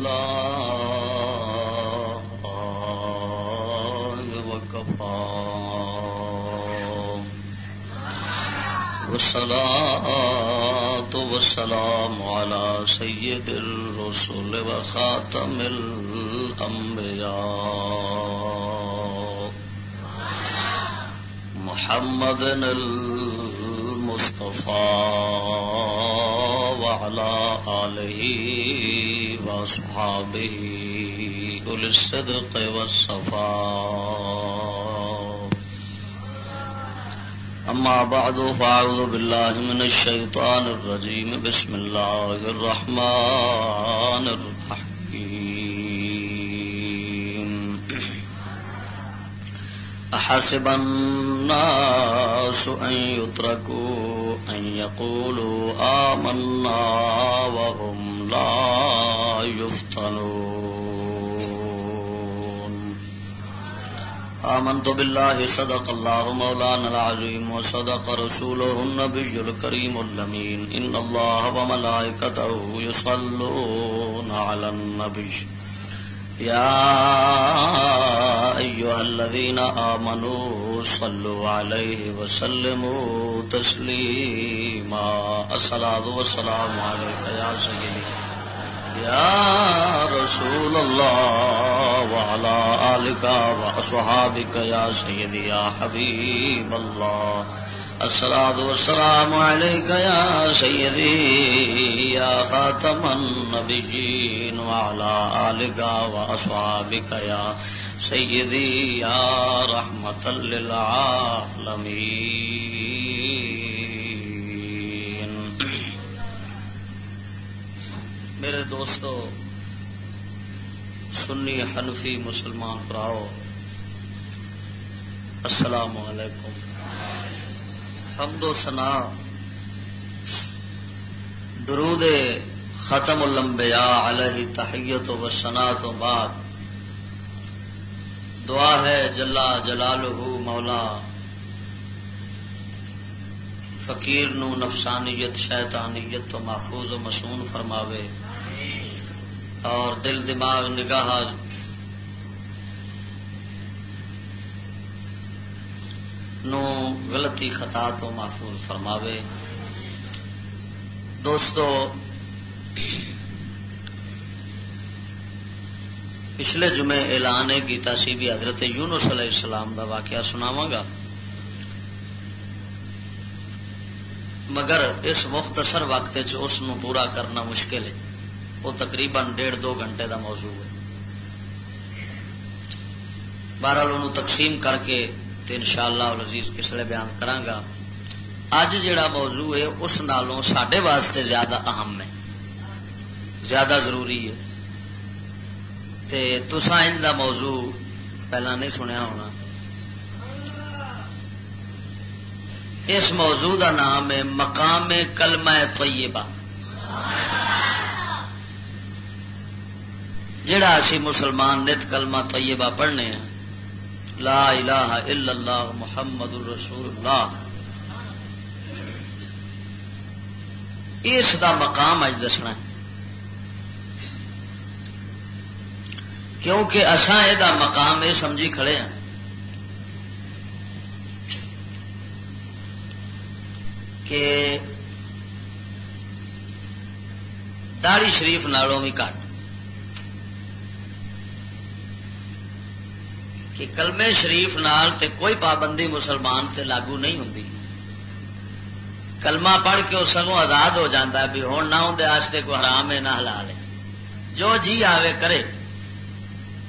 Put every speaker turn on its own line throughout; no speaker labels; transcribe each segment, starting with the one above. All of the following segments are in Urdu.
الله وكفى. والصلاة والسلام على سيد الرسل وخاتم الأنبياء. محمد المصطفى. وعلى آله وأصحابه أولي الصدق والصفاء. أما بعد، فأعوذ بالله من الشيطان الرجيم. بسم الله الرحمن الرحيم. أحسب الناس أن يتركوا أن يقولوا آمنا وهم لا يفتنون. آمنت بالله، صدق الله مولانا العظيم وصدق رسوله النبي الكريم اللمين إن الله وملائكته يصلون على النبي. يا أيها الذين آمنوا صلوا عليه وسلموا تسليما الصلاة والسلام عليك يا سيدي يا رسول الله وعلى آلك وأصحابك يا سيدي يا حبيب الله الصلاة والسلام عليك يا سيدي يا خاتم النبيين وعلى آلك وأصحابك يا سيدي يا رحمة للعالمين. میرے دوستو، سنی حنفی مسلمان پراؤ، السلام علیکم. حمد و سنا، درود ختم الانبیاء علیہ تحیت و سنا تو بعد دعا ہے جلا جلال مولا۔ فقیر نو نفسانیت، شیطانیت تو محفوظ و مسون فرماوے۔ اور دل دماغ نگاہ۔ نو غلطی خطا تو محفوظ فرماوے۔ دوستو پچھلے جمعے اعلان کیتا سی بھی حضرت یونس علیہ السلام دا واقعہ سناواں گا۔ مگر اس مختصر وقت اس پورا کرنا مشکل ہے۔ وہ تقریباً ڈیڑھ دو گھنٹے دا موضوع ہے۔ بہرحال انہوں تقسیم کر کے ان شاء اللہ لذیذ کسلے بیان کرانگا اج جڑا موضوع ہے اس نالوں سڈے واسطے زیادہ اہم ہے۔ زیادہ ضروری ہے۔ تے تسا ان دا موضوع پہلا نہیں سنیا ہونا۔ اس موضوع دا نام ہے مقام کلمہ طیبہ۔ جڑا اسی مسلمان نت کلمہ طیبہ پڑھنے ہیں۔ لا الہ الا اللہ محمد الرسول اللہ۔ اس دا مقام اج دسنا ہے۔ کیونکہ اسان یہ مقام یہ سمجھی کھڑے ہیں کہ داڑی شریف نالوں بھی کٹ۔ کہ کلمے شریف نال تے کوئی پابندی مسلمان تے لاگو نہیں ہوں کلمہ پڑھ کے وہ سگوں آزاد ہو جاتا ہے بھی ہوں نہ اندر کوئی حرام ہے نہ حلال ہے۔ جو جی آوے کرے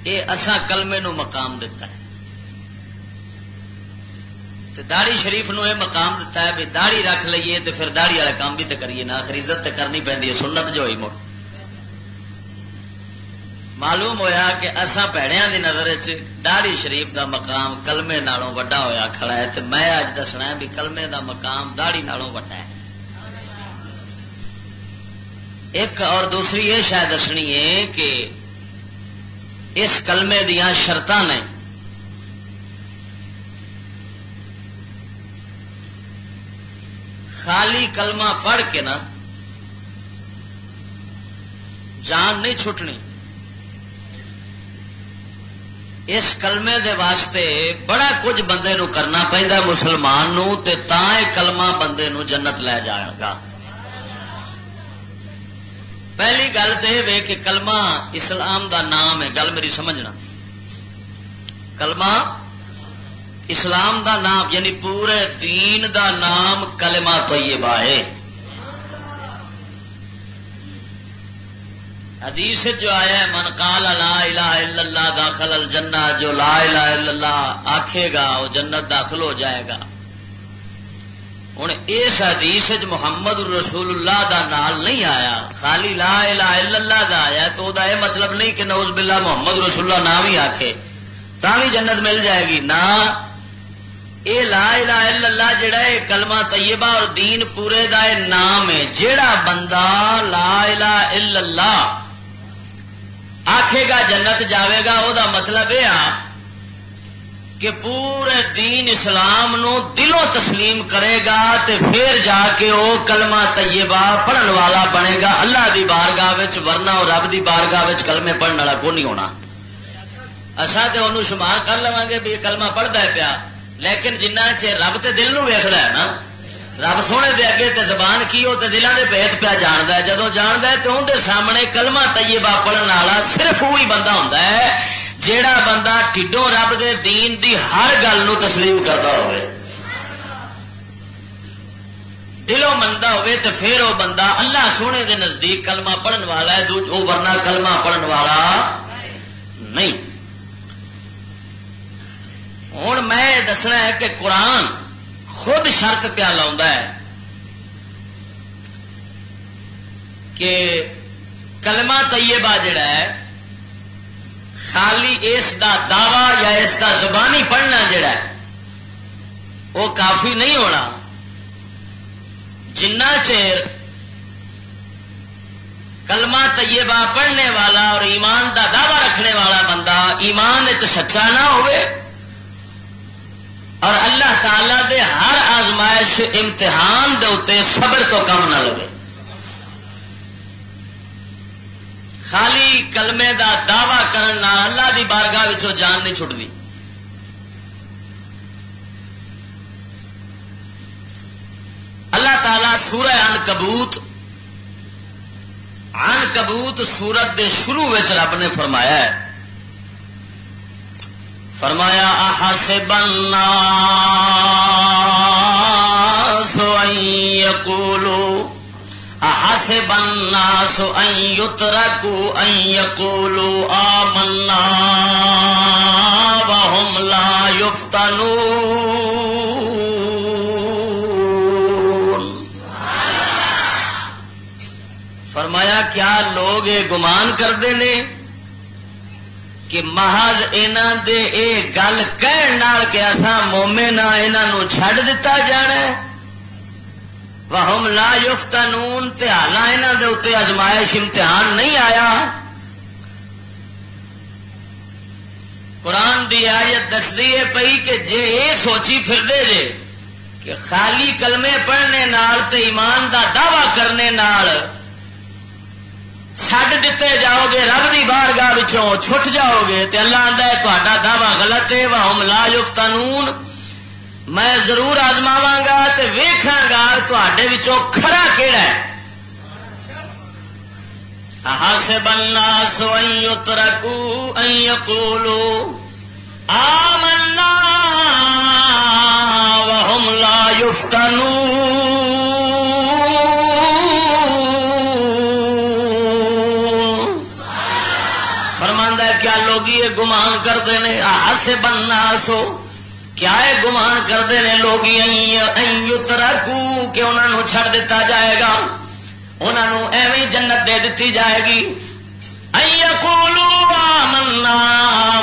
یہ اسا کلمے نو مقام دیتا ہے۔ داڑی شریف نو یہ مقام دیتا ہے بھی داڑی رکھ لیے تو پھر داڑی والا کام بھی تو کریے، نہ خریدت کرنی پہ سنت جو ہوئی مڑ معلوم ہویا کہ اصا پیڑیا کی نظر داڑی شریف دا مقام کلمے نالوں وڈا ہویا کھڑا ہے تو میں اج دسنا بھی کلمے دا مقام داڑی نالوں وڈا ہے۔ ایک اور دوسری یہ شاید دسنی ہے کہ اس کلمے دیا شرط نے۔ خالی کلمہ پڑھ کے نا جان نہیں چھٹنی۔ اس کلمے دے واسطے بڑا کچھ بندے نو کرنا پہنتا مسلمان نو، تے تا کلمہ بندے نو جنت لے جائے گا۔ پہلی گل تو یہ کہ کلمہ اسلام دا نام ہے، گل میری سمجھنا۔ کلمہ اسلام دا نام یعنی پورے دین دا نام کلمہ طیبہ ہے۔ حدیث جو آیا ہے، من قال لا الہ الا اللہ داخل الجنہ، جو لا الہ الا اللہ آکھے گا، وہ جنت داخل ہو جائے گا۔ ہوں اس حدیث محمد رسول اللہ دا نال نہیں آیا، خالی لا الہ الا اللہ دا آیا، تو دا یہ مطلب نہیں کہ نوز باللہ محمد رسول اللہ نہ بھی آکھے، تا بھی جنت مل جائے گی، نہ۔ یہ لا الہ الا اللہ جڑا ہے، کلمہ طیبہ اور دین پورے دا نام ہے، جڑا بندہ لا الہ الا اللہ آخے گا جنت جاوے گا وہ مطلب یہ آ کہ پورے دین اسلام نو دلوں تسلیم کرے گا تے پھر جا کے وہ کلمہ طیبہ پڑھن والا بنے گا۔ اللہ دی بارگاہ ورنا اور رب دی بارگاہ کلمے پڑھنے والا کو نہیں ہونا۔ اصا تو انہوں شمار کر لوا گے بھی کلمہ پڑھتا ہے پیا۔ لیکن جنہ چر رب تے دل نو ویخ ہے نا، رب سونے دے اگے تے زبان کی ہو دلان کے پیت پیا جانا ہے۔ جدو جانا ہے تو اندر سامنے کلمہ طیبہ پڑھن والا صرف وہی بندہ ہوں جیڑا بندہ ٹھڈوں رب دے دین دی ہر گل نو تسلیم کرتا ہوئے دلوں منتا ہوئے تو پھر وہ بندہ اللہ سونے دے نزدیک کلمہ پڑھن والا ہے وہ ورنہ کلمہ پڑھن والا نہیں۔ ہوں میں دسنا ہے کہ قرآن خود شرط پیا لا کہ کلمہ طیبہ جڑا ہے خالی اس دا دعوی یا اس دا زبانی پڑھنا جڑا ہے، وہ کافی نہیں ہونا۔ جنہ چیر کلمہ طیبہ پڑھنے والا اور ایمان دا دعوی رکھنے والا بندہ ایمان سچا نہ ہوئے، اور اللہ تعالی دے ہر آزمائش امتحان دے اتنے صبر تو کم نہ لگے۔ خالی کلمے دا دعوی کرنا اللہ دی بارگاہ جان نہیں چھٹتی اللہ تعالی سورہ ان کبوت ان کبوت سورت دے شروع رب نے فرمایا ہے۔ فرمایا احسب الناس ان يقولوا احسب الناس ان يتركوا ان يقولوا آمنا وهم لا يفتنون. فرمایا، کیا لوگ یہ گمان کرتے ہیں کہ محض انہوں دے اے گل کہن کہ اصا مومے نہ یہاں چڈ دتا جانا ہے؟ وہم لا یفتنون تے حالا یہاں دے اتنے ازمائش امتحان نہیں آیا۔ قرآن دی آیت دس ہے پئی کہ جے اے سوچی پھر دے جے کہ خالی کلمے پڑھنے نال تے ایمان دا دعوی کرنے نال چڈ دیتے جاؤ گے رب کی بار گاہ چھٹ جاؤ گے تو اللہ آتا ہے تا دعوی غلط ہے۔ وہ لا یوگ قانون میں ضرور آزماوا گا تو ویخا گا تے کھڑا کہڑا ہے؟ ہس بننا سو ترکو کولو آمنا وہم لا یفتنون۔ گمان کرتے ہیں آس بننا سو کیا ہے گمان کرتے ہیں لوگ رکھو کہ انہوں چھڑ دیتا جائے گا؟ انہوں ایویں جنت دے دیتی جائے گی۔ منا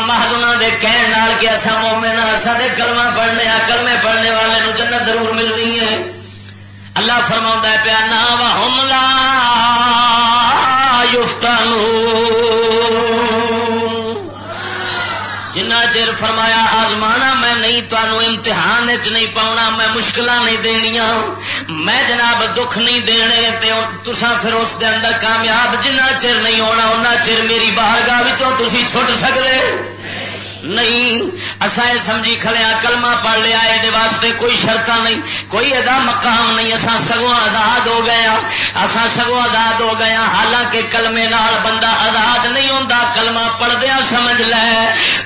مہدنا دے کہنے کہ اصا مومن ہاں، سارے کلمہ پڑھنے آ کلمے پڑھنے والے نو جنت ضرور ملنی ہے۔ اللہ فرما پیا، نا سانو امتحان چ نہیں پاؤنا، میں مشکل نہیں دنیا میں جناب دکھ نہیں دینے تسا پھر اس دے اندر کامیاب جنہ چر نہیں ہونا ان چر میری باہر گاہ چھٹ سکتے نہیں۔ اصا یہ سمجھی کھلیا کلمہ پڑھ لیا یہ واسطے کوئی شرط نہیں۔ کوئی ادا مقام نہیں اصا سگوں آزاد ہو گیا ہاں۔ اصا سگوں آزاد ہو گیا ہاں۔ حالانکہ کلمے نال بندہ آزاد نہیں ہوتا کلمہ پڑھدیا سمجھ لے۔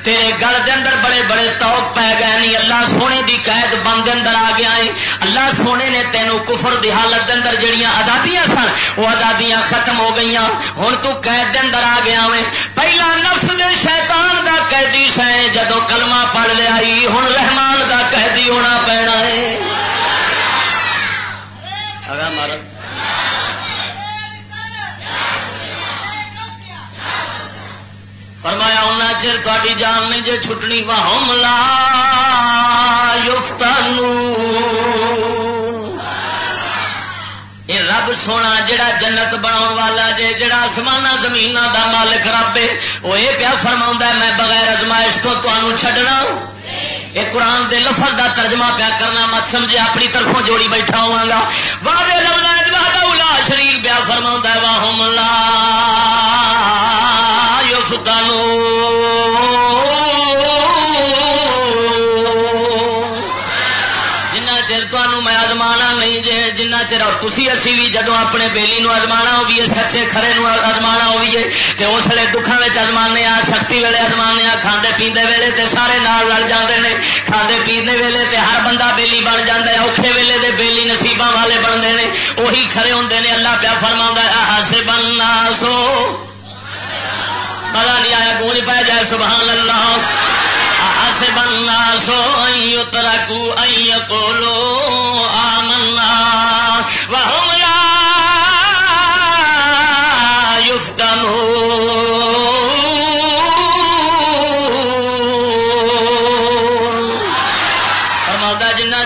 تیرے گل دے اندر بڑے بڑے توک پی گئے نہیں اللہ سونے دی قید بند اندر آ گیا ہے اللہ سونے نے تینوں کفر دی حالت دے اندر جڑیاں آزادیاں سن، وہ آزادیاں ختم ہو گئی ہوں تو قید دے اندر آ گیا میں پہلا نفس دے شیطان دا قیدی سائیں جدو کلمہ پڑھ لیا ہوں رحمان دا قیدی ہونا پینا ہے۔ فرمایا ان چر تاری جان نہیں جی چھٹنی واہ ملا یہ رب سونا جڑا جنت بنا والا جے، جڑا آسمان زمین دا مالک رب ہے، وہ یہ پیا فرما میں بغیر ازمائش تو تمہوں چڈنا یہ قرآن دے لفظ دا ترجمہ پیا کرنا، مت سمجھے، اپنی طرفوں جوڑی بیٹھا ہوا گا واہ لفظ شریف پیا فرما واہ ملا جنہ چر تھی اسی بھی جدو اپنے بیلی نو ازما ہوگی سچے کھڑے ازما ہوگی تو اس ویلے دکھان میں ازمانے آ، سختی ویلے ازمانے آ کھانے پیندے ویلے تے سارے نال لڑ جاندے نے کھانے پیندے ویلے تے ہر بندہ بیلی بن جاتا ہے، اوکھے ویلے دے بیلی نصیباں والے بنتے ہیں وہی کھڑے ہوندے نے، اللہ پیا فرما ہس بننا سو پتا نہیں آیا، گونج پہ جائے، سبحان اللہ۔ ہس بننا سو ترکو ائی کولو آمنا۔ وهم لا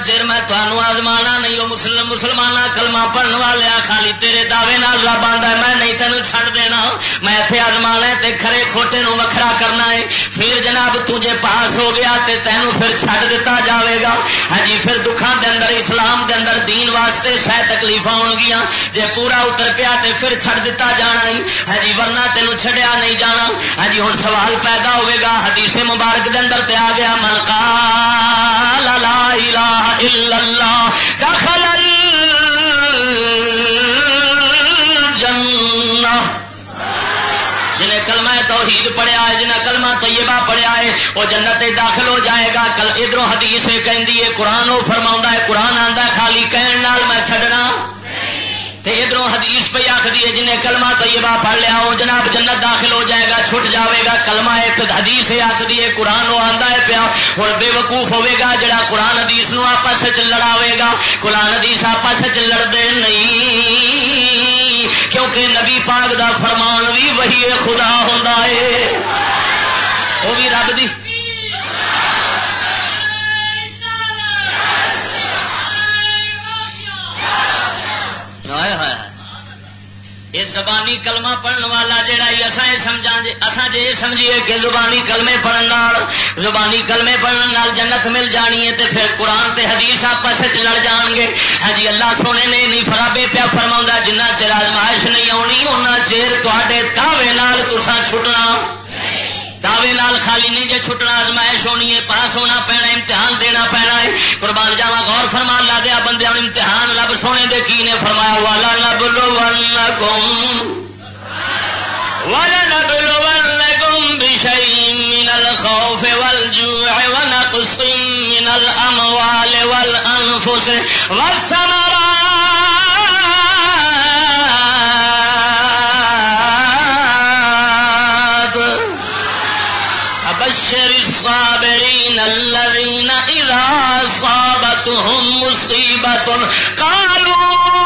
چر میں تمہوں آزمانا نہیں، وہ مسلم مسلمان کلمہ پڑھن والے خالی تیرے دعوے نال رب آتا میں نہیں تینوں چھڑ دینا۔ میں اتنے آزما تے کھڑے کھوٹے نو وکھرا کرنا ہے۔ پھر جناب تجھے پاس ہو گیا تے تینوں پھر چھڑ دیتا جاوے گا۔ ہاں جی پھر دکھان دے اندر، اسلام دے اندر دین واسطے شہ تکلیف ہون گیا جے پورا اتر پیا تے پھر چھڑ دیتا جانا ہی ہاں جی ورنہ تینوں چھڑیا نہیں جانا۔ ہاں جی ہوں سوال پیدا ہوئے گا۔ حدیث مبارک دے اندر تے آ گیا، من قال لا الہ الا اللہ دخل توحید پڑھیا ہے جنہیں کلمہ طیبہ پڑھیا ہے، وہ جنت داخل ہو جائے گا۔ کل ادھر حدیث کہندی ہے، قرآن وہ فرما ہے، قرآن آتا ہے، خالی کہن نال میں چھڈنا۔ ادھر حدیث پہ آخری ہے، جنہیں کلمہ طیبہ پڑھ لیا، وہ جناب جنت داخل ہو جائے گا، چھٹ جاوے گا۔ کلمہ ایک حدیث آخری ہے، قرآن وہ آتا ہے پیا۔ ہوں بے وقوف ہوے گا، جڑا قرآن حدیث نو آپس لڑاوے گا۔ قرآن حدیث آپس لڑتے نہیں۔ کیونکہ نبی پاک دا فرمان بھی وہی خدا ہوں وہ بھی رب دی۔ یہ زبانی کلمہ پڑھن والا جہا اصا یہ سمجھا اصا جی سمجھیے کہ زبانی کلمے پڑھن زبانی کلمے پڑھن نال جنت مل جانی ہے تے پھر قرآن حدیث آپس لڑ جان گے۔ ہاں جی اللہ سونے نے نہیں فرابے پیا فرما جنہ چر آزمائش نہیں آنی ان چیر تے تاوے نال تسان چھٹنا۔ دعوے نال خالی نہیں جے چھٹنا، آزمائش ہونی ہے، پاس ہونا پینا، امتحان دینا پینا ہے۔ قربان جاوا غور فرمان لا دیا بندے امتحان، رب سونے دے کی نے فرمایا والا نبلو ون ولنبلونكم بشيء من الخوف والجوع ونقص من الأموال والأنفس والثمرات. أبشر الصابرين الذين إذا أصابتهم مصيبة قالوا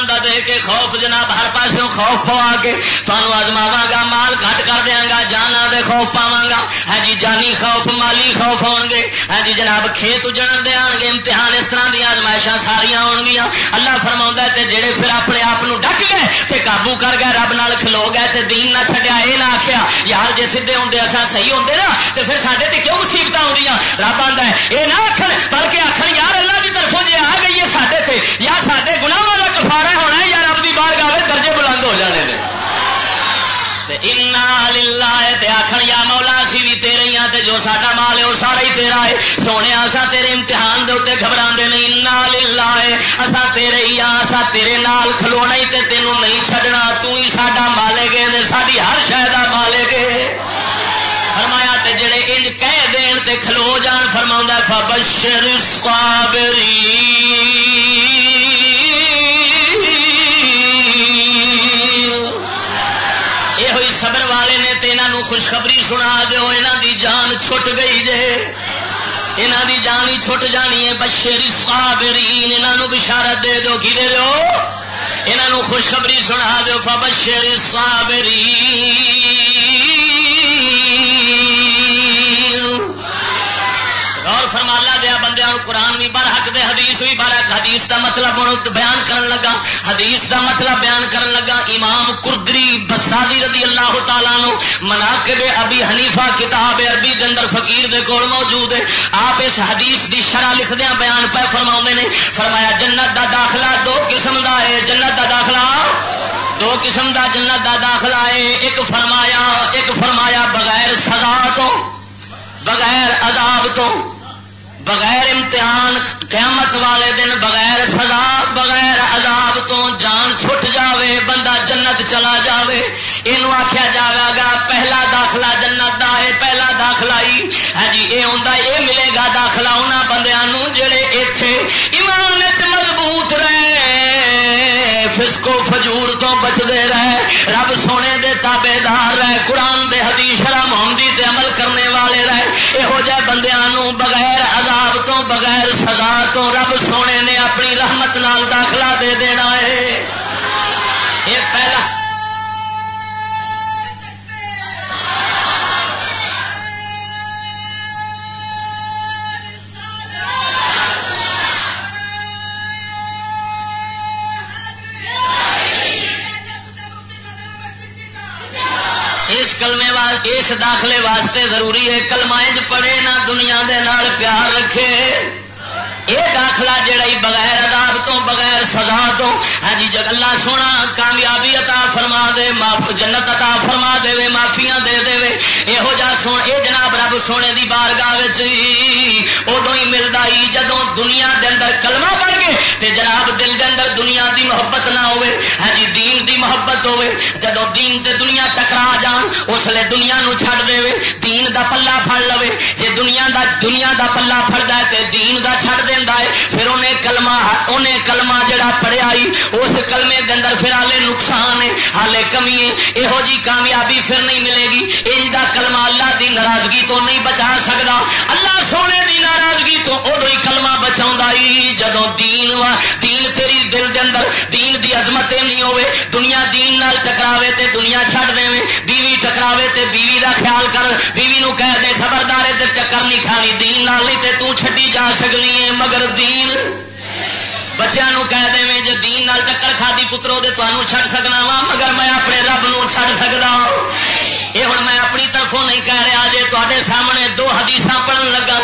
دے کے خوف جناب ہر پاس خوف پوا کے تمہوں آزماوا گا، مال کٹ کر دیا گا جانا دے خوف پاوا گا۔ ہاں جی جانی خوف، مالی خوف ہو گے۔ ہاں جی جناب کھیت اجڑ دیا گے، امتحان اس طرح دیا آزمائشاں ساریا ہو گیا اللہ فرما تے جڑے پھر اپنے آپ ڈک گئے تے قابو کر گئے، رب نال کھلو گئے تے دین نہ چڈیا یہ نہ آخیا یار جی سیدے ہوں اصا صحیح ہوں نا تو پھر سارے تے کیوں مصیبت آدی رب آتا ہے یہ نہ آخر بلکہ آخر یار اللہ کی طرفوں جی آ گئی ہے سارے یا سارے گناہ کا کفارا ہونا ہے یا رب کی بار گاہ درجے بلند ہو جانے دے۔ آخر یا مولا سی بھی تیرے ہی ہاں جو ساڈا مال ہے، وہ سارا ہی تیرا ہے۔ سونے، آسا تیرے امتحان دے اتنے گھبرا نہیں۔ للا ہے اصا تیرے ہی ہاں اصا تیرے نال کھلونا ہی تے تینوں نہیں چھڈنا۔ تو ہی ساڈا مالے گے ساری ہر شہر مالے گے۔ فرمایا تے جڑے انج کہہ دین تے کھلو جان فرما فبشر الصابرین خوشخبری سنا دو یہاں دی جان چھٹ گئی جے۔ یہاں دی جان ہی چھٹ جانی ہے، بشیر صابرین یہاں بشارت دے دو کی دے دو یہاں خوشخبری سنا دو فبشیر صابرین۔ فرمالا دیا بندے قرآن بھی بار حق دے، حدیث بھی بار حدیث دا مطلب ہوں بیان کرن لگا۔ حدیث دا مطلب بیان کرن لگا۔ امام کردری بسادی رضی اللہ تعالیٰ نو منا کے ابھی حنیفہ کتاب عربی کے اندر فقیر دے کول موجود ہے۔ آپ اس حدیث دی شرح لکھدیا بیان پہ فرما نے۔ فرمایا، جنت دا داخلہ دو قسم دا ہے۔ جنت دا داخلہ دو قسم دا، جنت دا داخلہ ہے۔ ایک فرمایا ایک فرمایا بغیر سزا تو، بغیر عذاب تو۔ بغیر امتحان قیامت والے دن، بغیر سزا، بغیر عذاب تو جان چھٹ جاوے، بندہ جنت چلا جاوے۔ یہ آخیا جائے گا پہلا داخلہ جنت دا ہے، پہلا داخلہ ہی۔ ہاں جی یہ آتا یہ ملے گا داخلہ انہوں بندیاں جڑے اتے ایمان مضبوط رہے فسکو فجور تو بچتے رہے۔ رب اس داخلے واسطے ضروری ہے کلمائج پڑھے نہ دنیا دے نال پیار رکھے۔ یہ داخلہ جڑا ہی بغیر عذاب تو، بغیر سزا تو ہاں جی اللہ سونا کامیابی عطا فرما دے جنت عطا فرما دے وے معافیاں دے دے وے یہو جا سو اے جناب رب سونے دی بار گاہ ادو ہی ملتا ہی جدو دنیا دے اندر کلمہ پڑ گئے تے جناب دل دے اندر دنیا دی محبت نہ ہوے ہاں جی دین دی محبت ہوے جدو دین تے دنیا ٹکرا جان، اس لیے دنیا نو چھڑ دے وے، دین دا پلہ پھڑ لوے، جے دنیا دا دنیا دا پلہ پھڑدا ہے تے دین دا چھڑ دے دینا ہے، پھر انہیں کلمہ انہیں کلمہ جڑا پڑیا اس کلمے کے اندر پھر ہالے نقصان ہے ہالے کمی ہے یہو جی کامیابی پھر نہیں ملے گی۔ ان کا کلمہ اللہ دی ناراضگی تو نہیں بچا سکتا اللہ سونے دی ناراضگی تو ادو ہی کلمہ بچا جدو دین وا، دین تیری دل دے اندر، دین دی عظمت نہیں ہوے دنیا دین نال ٹکراوے تے دنیا چھڑ دے بیوی ٹکراوے تے بیوی دا خیال کر، بیوی نو کہہ دے خبردار تے ٹکر نہیں کھانی دین نال نہیں تے تو چھڈی جا سکنی ہے مگر دین بچوں کہہ دیں جی دین نال ٹکر کھا پترو دے تمہوں چھڑ سکنا وا، مگر میں اپنے رب نو چھڑ سکتا یہ ہاں۔ ہوں میں اپنی طرفوں نہیں کہہ رہا جی تے سامنے دو حدیث پڑھن لگا۔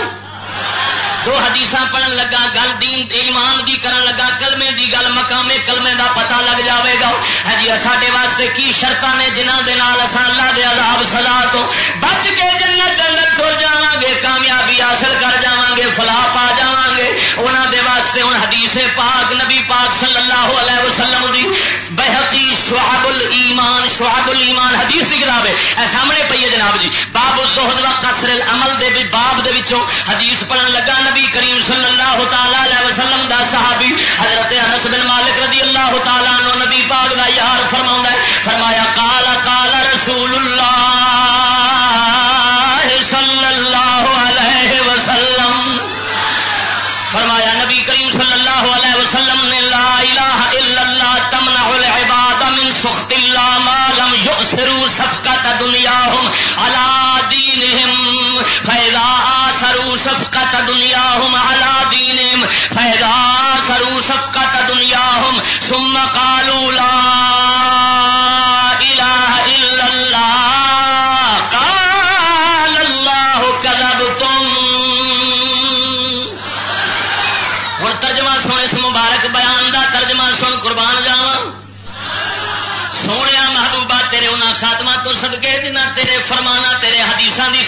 دو حدیث پڑھن لگا، گل دین ایمان دی کرن لگا، کلمے دی گل مقامے کلمے دا پتہ لگ جاوے گا۔ ہاں جی ساڈے واسطے کی شرط نے جنہوں کے نال اللہ دے عذاب سزا تو بچ کے جنت جنت تر جا گے کامیابی حاصل کر جا گے فلاح پا جا گے انہوں دے واسطے ہوں حدیث پاک نبی پاک صلی اللہ علیہ وسلم دی بحقی شعب الایمان شعب الایمان، حدیث کی کتاب ہے۔ سامنے پی ہے جناب جی۔ باب سہد و قصر العمل دے بھی باب دے وچوں حدیث پڑھن لگا نبی کریم صلی اللہ تعالی علیہ وسلم دا صحابی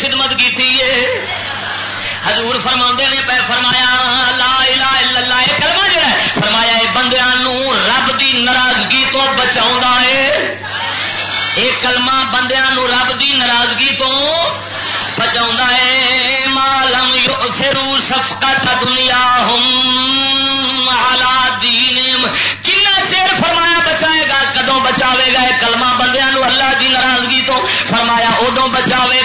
خدمت کی حضور فرما نے پہ فرمایا، لا الہ الا اللہ، یہ کلمہ جو ہے، فرمایا یہ بندیاں رب دی ناراضگی تو بچا ہے۔ یہ کلمہ بندیاں رب دی ناراضگی تو بچا ہے۔ مالم یو سفقت دنیا ہم دین کنا چیر فرمایا بچائے گا کدو بچاوے گا؟ کلمہ بندیاں اللہ دی ناراضگی تو فرمایا ادو بچاوے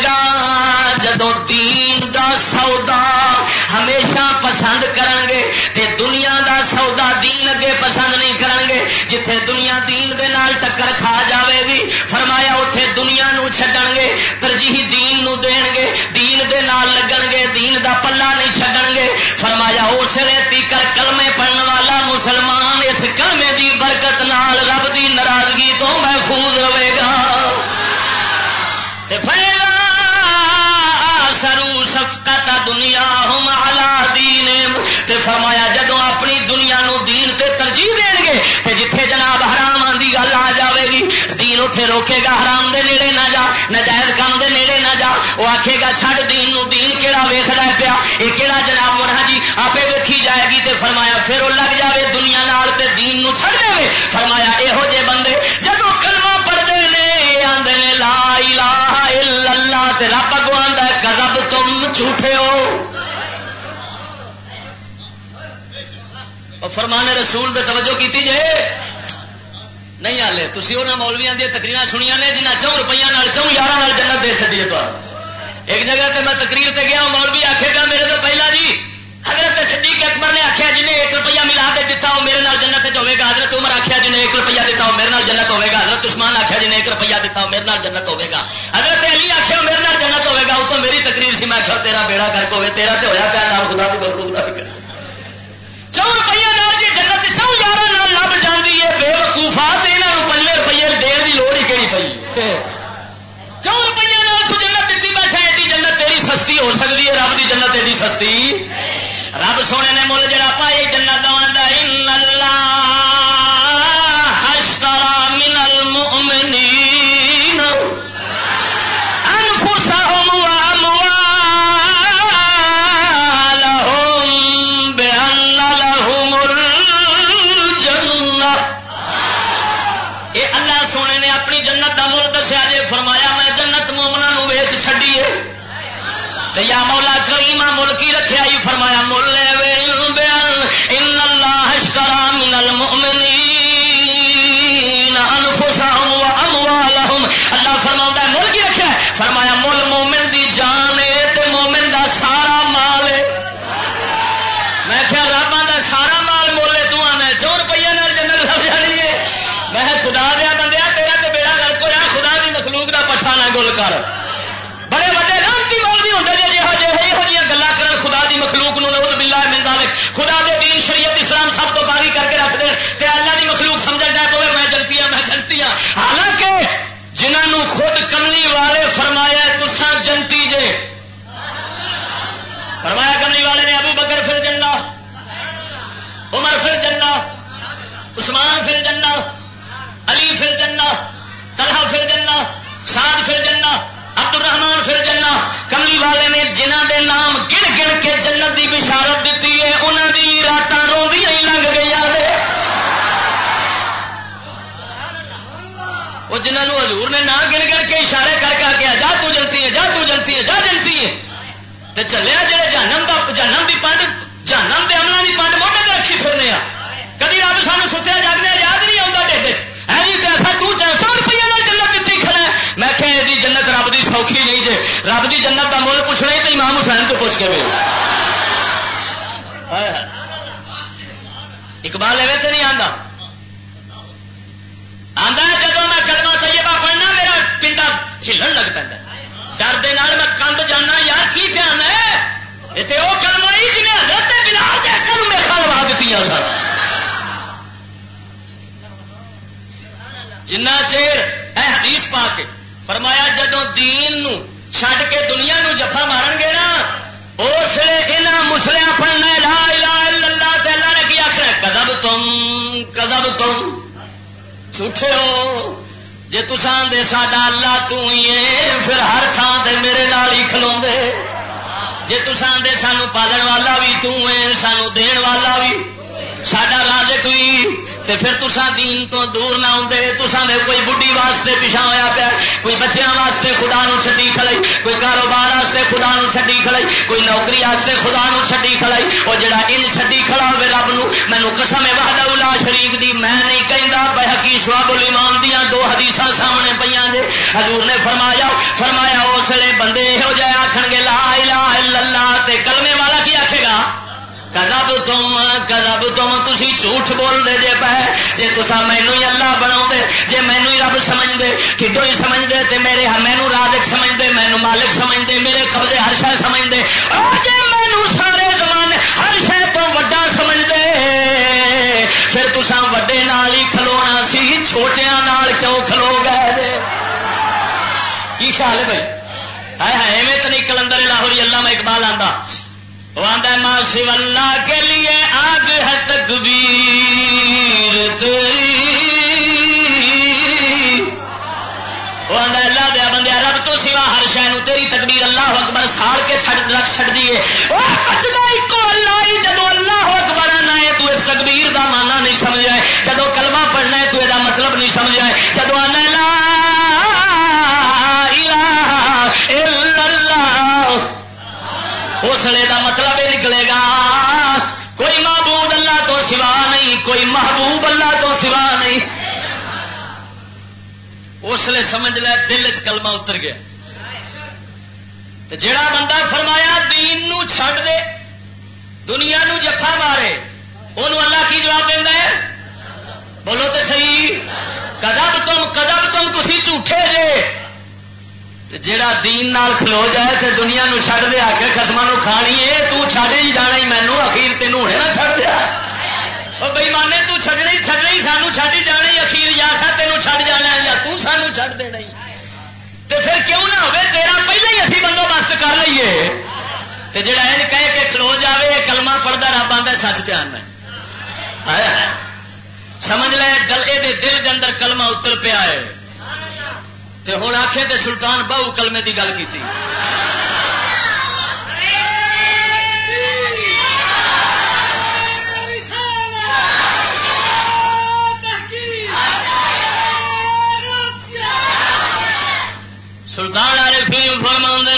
ترجیح دین نو دین گے دین دے نال لگن گے دین دا پلہ نہیں چھڈن گے فرمایا، اس ریتی کر کلمے پڑھن والا مسلمان اس کلمے دی برکت نال رب دی ناراضگی تو محفوظ رہے گا۔ سرو سفقت دنیا ہم دین تے فرمایا جدو اپنی دنیا نو دین تے ترجیح دین گے تے جتھے جناب حرام آدھی گل آ جائے گی، دین اتے روکے گا، حرام یہ کہڑا جناب مرا جی؟ آپ ویکھی جائے گی تے فرمایا پھر وہ لگ جائے دنیا نال تے دین نو چھڑ دے فرمایا یہو جے بندے جب کلمہ پڑھتے ہیں آدھے لا الہ الا اللہ تے رب اگو آدھا کزب تم جھوٹے ہو. فرمانے رسول دے توجہ کیتی جے؟ نہیں آلے تھی وہ مولویا دیا تکریر سنیا نے جنہیں چون روپیہ چون یار جنت دے سکیے تو ایک جگہ تے میں تقریر تے گیا مولوی آخے گا میرے تو پہلا جی۔ حضرت صدیق اکبر نے آخیا جنہیں ایک روپیہ ملا کے دتا وہ میرے نال جنت ہوے گا۔ حضرت عمر آخیا جنہیں ایک روپیہ دتا وہ میرے نال جنت ہوے گا۔ حضرت عثمان آخیا جنہیں ایک روپیہ دتا وہ میرے نال جنت ہوے گا۔ حضرت علی آخیا میرے نال جنت ہوے گا۔ وہ تو میری تقریر سی، میں آخر تیرا بیڑا کر کے ہوے تیرا تو ہوا پیا نام خدا کی بہت چون روپیہ نال جی جنت چون یار لب جاتی ہے، بے وقوفا تو یہاں پنجے روپیے دن کی لوڑ ہی کہڑی پی چون روپیے سستی ہو سکتی ہے، رب کی جنت ایڈی سستی۔ رب سونے نے مل جڑا پائی جنت یا مولا کریما ملکی رکھے آئی فرمایا مل ان اللہ اشترا من المؤمنین انفسهم والے فرمایا تسا جنتی جے. فرمایا کملی والے نے ابو بکر پھر جنہ عمر پھر جنہ عثمان پھر جنہ علی پھر جنہ طلحہ پھر جنہ سعد پھر جنہ عبد الرحمان پھر جنہ کملی والے نے جنہ دے نام گن گن کے جنت کی بشارت دیتی ہے انہوں کی رات رو بھی لگ گئی وہ جنہوں نے حضور نے نام گن گن کے اشارے کر کے کیا جا تو جلتی ہے، جا تو جلتی ہے، جا جلتی ہے۔ تو چلیا جی جانم کا جانم کی پنڈ جانم کے عملوں کی پنڈ موٹے رکھی پھرنے آ۔ کدی رب سانو ستیا جاگنے یاد نہیں آتا ڈیڈ چ سو روپیے جنت دیتی کھڑا ہے۔ میں کہ یہ جی جنت رب کی سوکھی نہیں جی رب کی جنت کا مل پوچھنا ہی تو امام حسین تو پوچھ کے اقبال ایویں تو نہیں آتا آتا ہے جب میں کلمہ طیبہ پڑھنا، میرا پنڈا ہلن لگ پہ ڈر دے میں کند جانا، یار کی دھیان ہے؟ اتنے وہ کلمہ ہی جنہیں حضرت بلال جیسے میرا لوا دیتی سر جنہ چیر اے حدیث پا کے فرمایا جدو دین نو چھڈ کے دنیا نو جفا مارن گے نا، اس لیے یہاں مسلیا پڑنا لا الہ الا اللہ، تے اللہ نے کی آخر کدب تم کدب تم۔ جھوٹے ہو۔ جی تسان دے ساڈا اللہ تے پھر ہر تھان دے میرے نال ہی کھلو جی تسان دے سانو پالن والا بھی تو سانو دین والا بھی، ساڈا رازق بھی۔ تے پھر تسا دین تو دور نہ آتے تسا نے کوئی بڑھی واسطے پیچھا ہوا پیا، کوئی بچیاں واسطے خدا نو چڈی کھلائی، کوئی کاروبار واسطے خدا نو چڈی کھلائی، کوئی نوکری واسطے خدا نو چڈی کھلائی وہ جڑا ان چڈی کھڑا ہوے رب نو مینو قسم وحدہ الا شریف دی میں نہیں کہندا بحقی سواب الایمان دیاں دو حدیث سامنے پیاں جے۔ حضور نے فرمایا فرمایا، اس لیے بندے یہو جہ آخن گے، لا الہ الا اللہ، تے کلمے والا کی آکھے گا؟ کدب تم کدب تم تھی جھوٹ بول دے جے پہ جی تصا مینو ہی اللہ بنا جی مینو ہی رب سمجھ دے ہی سمجھ دے تے میرے مینو رادک سمجھ دے مینو مالک سمجھ دے میرے قبضے ہر شہ سمجھ دے جی مینو سارے زمانے ہر شہ تو وڈا سمجھ دے پھر تسا وڈے نال ہی کھلونا سی چھوٹیا نال کیوں کھلو گئے کی خیال ہے بھائی ہے ایویں تو نہیں کلندر لاہوری اللہ میں اقبال آتا آدھا ماں شیو اللہ کے لیے آگ ہے تکبیر تیری. اللہ دیا بندیا، رب تو سوا ہر شہر تیری تکبیر اللہ اکبر ساڑ کے چھڑ رکھ چھڑ دیے اللہ جب اللہ اکبر آنا ہے، تو اس تکبیر دا مانا نہیں سمجھا ہے۔ جب کلمہ پڑھنا ہے، تو یہ مطلب نہیں سمجھا ہے۔ جب آنا اسلے کا مطلب یہ نکلے گا۔ کوئی محبوب اللہ تو سوا نہیں، کوئی محبوب اللہ تو سوا نہیں۔ اس لیے سمجھ لے، دل چ کلمہ اتر گیا۔ جڑا بندہ فرمایا، دین نو چھڈ دے، دنیا نو جفا مارے انہوں اللہ کی جواب دینا ہے؟ بولو تو صحیح۔ کدب تم کدب تم تھی جیڑا دین نال کھلو جائے تے دنیا نو چھڑ دے، آ کے خسما کھانی ہے، تو چھڑ ہی جانا ہی مینو اخیر تین ہونے نہ چھڑ دیا۔ اور بئی مانے تو چھڑنا ہی چھڑنا ہی سانو چھڑ ہی جانا ہی، اخیر یا سا تینوں چھڑ جانا یا تو سانو چھڑ دینا ہی۔ تے پھر کیوں نہ ہوئے، تیرا پہلے ہی اسی بندوبست کر لیے تے جڑا یہ کہہ کے کھلو جاوے کلمہ پڑھتا رب آتا سچ پیان میں سمجھ لے دل یہ دل کے اندر کلمہ اتر پیا ہے۔ ہوں آخے تے سلطان بہو کلمے کی گل کی سلطان عارفین فلم فرما نے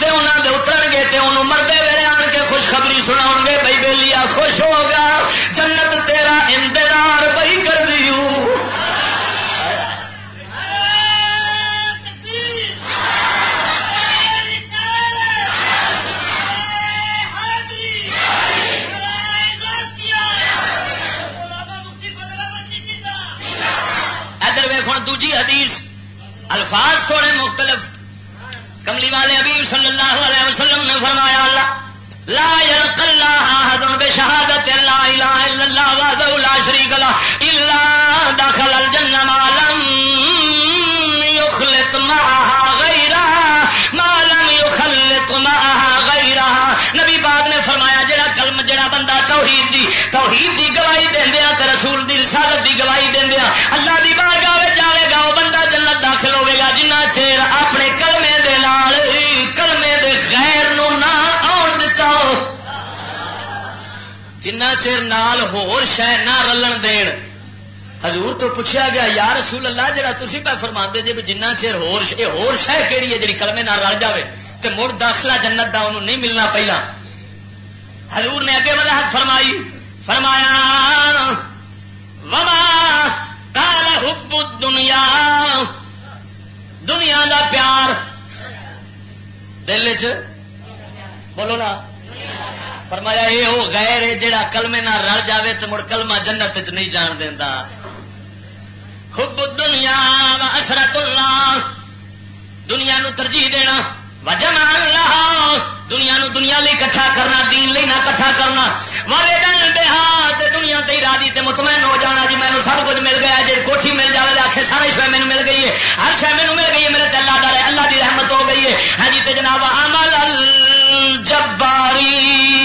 فرشتے انہوں کے اتر گے تو انہوں مردے ویلے آن کے خوشخبری سنا گے بھائی بہلی خوش ہوگا جنت تیرا انتظار بھائی کر دیو۔ دوجی حدیث، الفاظ تھوڑے مختلف۔ کملی والے ابھی صلی اللہ علیہ وسلم نے فرمایا، اللہ، لا يلقى الله احد بشهاده لا اله الا الله وحده لا شريك له الا دخل الجنه ما لم يخلط معها غيرها ما لم يخلط معها غيرها نبی پاک نے فرمایا، جڑا کلم جڑا بندہ توحید دی توحید دی گواہی دیندیا جنہ چیر نال ہور شے نہ رلن دین۔ حضور تو پوچھا گیا، یا رسول اللہ، جڑا تھی پہ فرما دے جی جنہ چیر ہور شہ کہڑی ہے جی کلمے نہ رل جائے تو مڑ داخلہ جنت دا انہوں نہیں ملنا پہلا۔ حضور نے اگے وضاحت فرمائی، فرمایا، وما کال حب دنیا دنیا دا پیار دل چ بولو نا۔ فرمایا، یہ وہ غیر جڑا کلمے نہ رل جاوے تو مڑ کلمہ جنت چ نہیں جان دینا حب دنیا اثرت اللہ۔ دنیا نو ترجیح دینا۔ وجمع اللہ۔ دنیا نو دنیا لی کٹھا کرنا، دین لی نہ کٹھا کرنا۔ والے دن دیہات دنیا تے راضی تے مطمئن ہو جانا۔ جی مینو سب کچھ مل گیا جی کوٹھی مل جائے آخر سارے شہ مینو مل گئی ہے۔ ہر شہ مینو مل گئی ہے، میرے اللہ دار اللہ دی رحمت ہو گئی ہے۔ ہاں جی تے جناب، عمل الجباری۔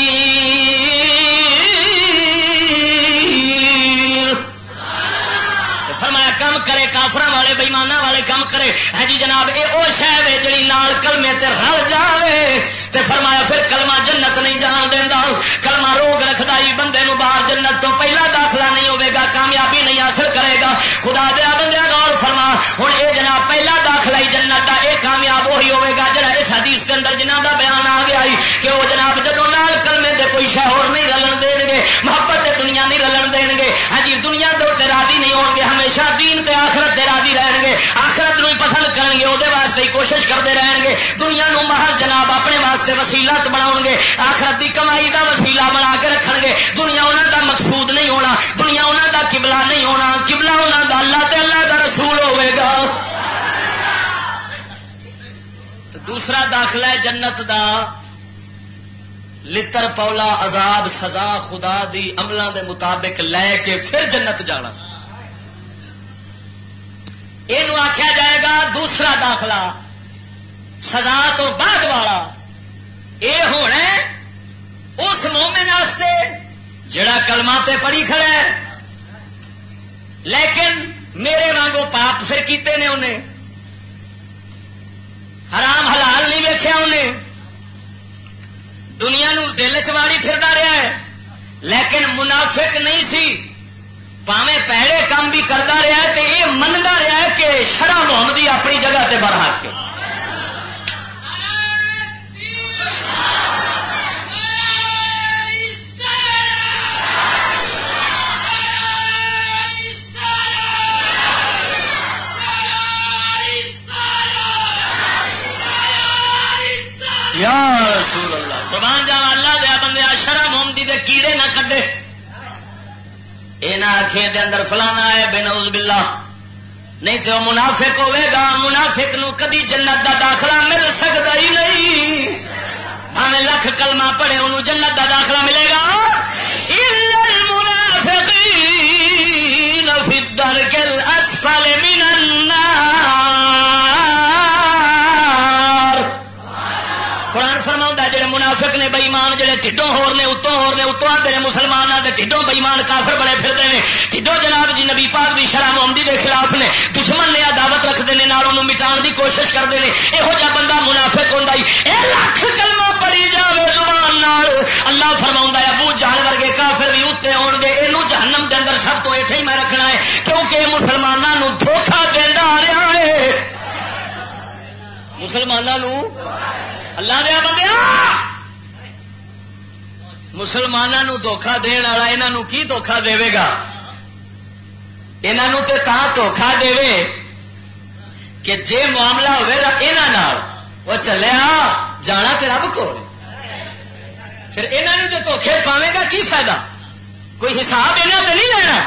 کافر والے بےمان والے کام کرے۔ ہاں جی جناب یہ وہ شہر ہے جی نال کلمے تے رل جائے تے فرمایا پھر کلمہ جنت نہیں جان دینا کلمہ روگ رکھتا ہی بندے نو باہر جنت تو پہلا داخلہ نہیں ہوگا کامیابی نہیں حاصل کرے گا۔ خدا دیا بندے غور فرما۔ ہوں یہ جناب، پہلا داخلہ ہی جنت کا یہ کامیاب وہی ہوگا جڑا اس حدیث کے اندر جنہ کا بیان آ گیا کہ وہ جناب جدو نال کلمے دے کوئی شہ اور نہیں رلن دے گے محبت دنیا نہیں رلن دینگے جی دنیا دے راضی نہیں ہو گے، ہمیشہ دین تے آخرت تے راضی رہن گے۔ آخرت نو پسند کریں گے وہ واسطے ہی کوشش کرتے رہن گے۔ دنیا نو محل جناب اپنے واسطے وسیلہ بنا گے، آخرت کی کمائی کا وسیلہ بنا کے رکھ گے۔ دنیا انہوں کا مقصود نہیں ہونا، دنیا انہوں کا کبلا نہیں ہونا کبلا انہوں کا اللہ تے اللہ کا رسول ہوئے گا۔ دوسرا داخلہ ہے جنت دا۔ لتر پولا عذاب سزا خدا دی عملوں دے مطابق لے کے پھر جنت جانا۔ یہ آخیا جائے گا دوسرا داخلہ، سزا تو بعد والا۔ یہ ہونا اس مومن واسطے جڑا کلمہ تے پڑھی کھڑا ہے۔ لیکن میرے وانگو پاپ پھر کیتے نے انہیں۔ حرام حلال نہیں ویچیا انہیں۔ دنیا نو دل چاڑی پھرتا رہا ہے۔ لیکن منافق نہیں سی۔ پاوے پیڑے کام بھی کرتا رہا ہے تو یہ منگا رہا ہے کہ شرح محمدی اپنی جگہ سے بڑھا کے۔ رسول اللہ زبان جا اللہ دیا بندے شرح محمدی دے کیڑے نہ کڈے۔ یہ نہ آخے دے اندر فلانا ہے، بے نوز باللہ۔ نہیں تو منافق ہوے گا، منافق نو کدی جنت دا داخلہ مل سکتا ہی نہیں۔ ہمیں لکھ کلمہ پڑھے، انہوں جنت دا داخلہ ملے گا۔ المنافقین فی الدرک الاسفل من النار۔ منافق نے بئیمان جڑے ٹھڈوں ہور نے، اتوں ہور نے، اتوں آتے ہیں مسلمان آتے ٹھڈوں بئیمان کافر بڑے پھرتے ہیں ٹھڈوں جناب جی نبی پاک بھی شرح محمدی کے خلاف نے۔ دشمن نے دعوت رکھتے ہیں نال مٹان کی کوشش کرتے ہیں یہو جہ بندہ منافق ہوں لکھ کلمہ پڑی جائے زبان اللہ فرما ہے، ابو جان ورگے کافر بھی اتنے ہو گے یہ جہنم کے اندر سب تو ایٹھے ہی میں رکھنا ہے، کیونکہ مسلمانوں دھوکھا دینا رہا ہے۔ مسلمانوں اللہ دیا بندہ مسلمانوں دھوکھا دن والا یہاں کی دھوکھا دے گا؟ یہاں دھوکھا دے کہ جے معاملہ ہوگا یہاں وہ چلیا جانا تو رب کو پھر یہاں جو دھوکھے پاوے گا کی فائدہ؟ کوئی حساب یہاں سے نہیں لینا۔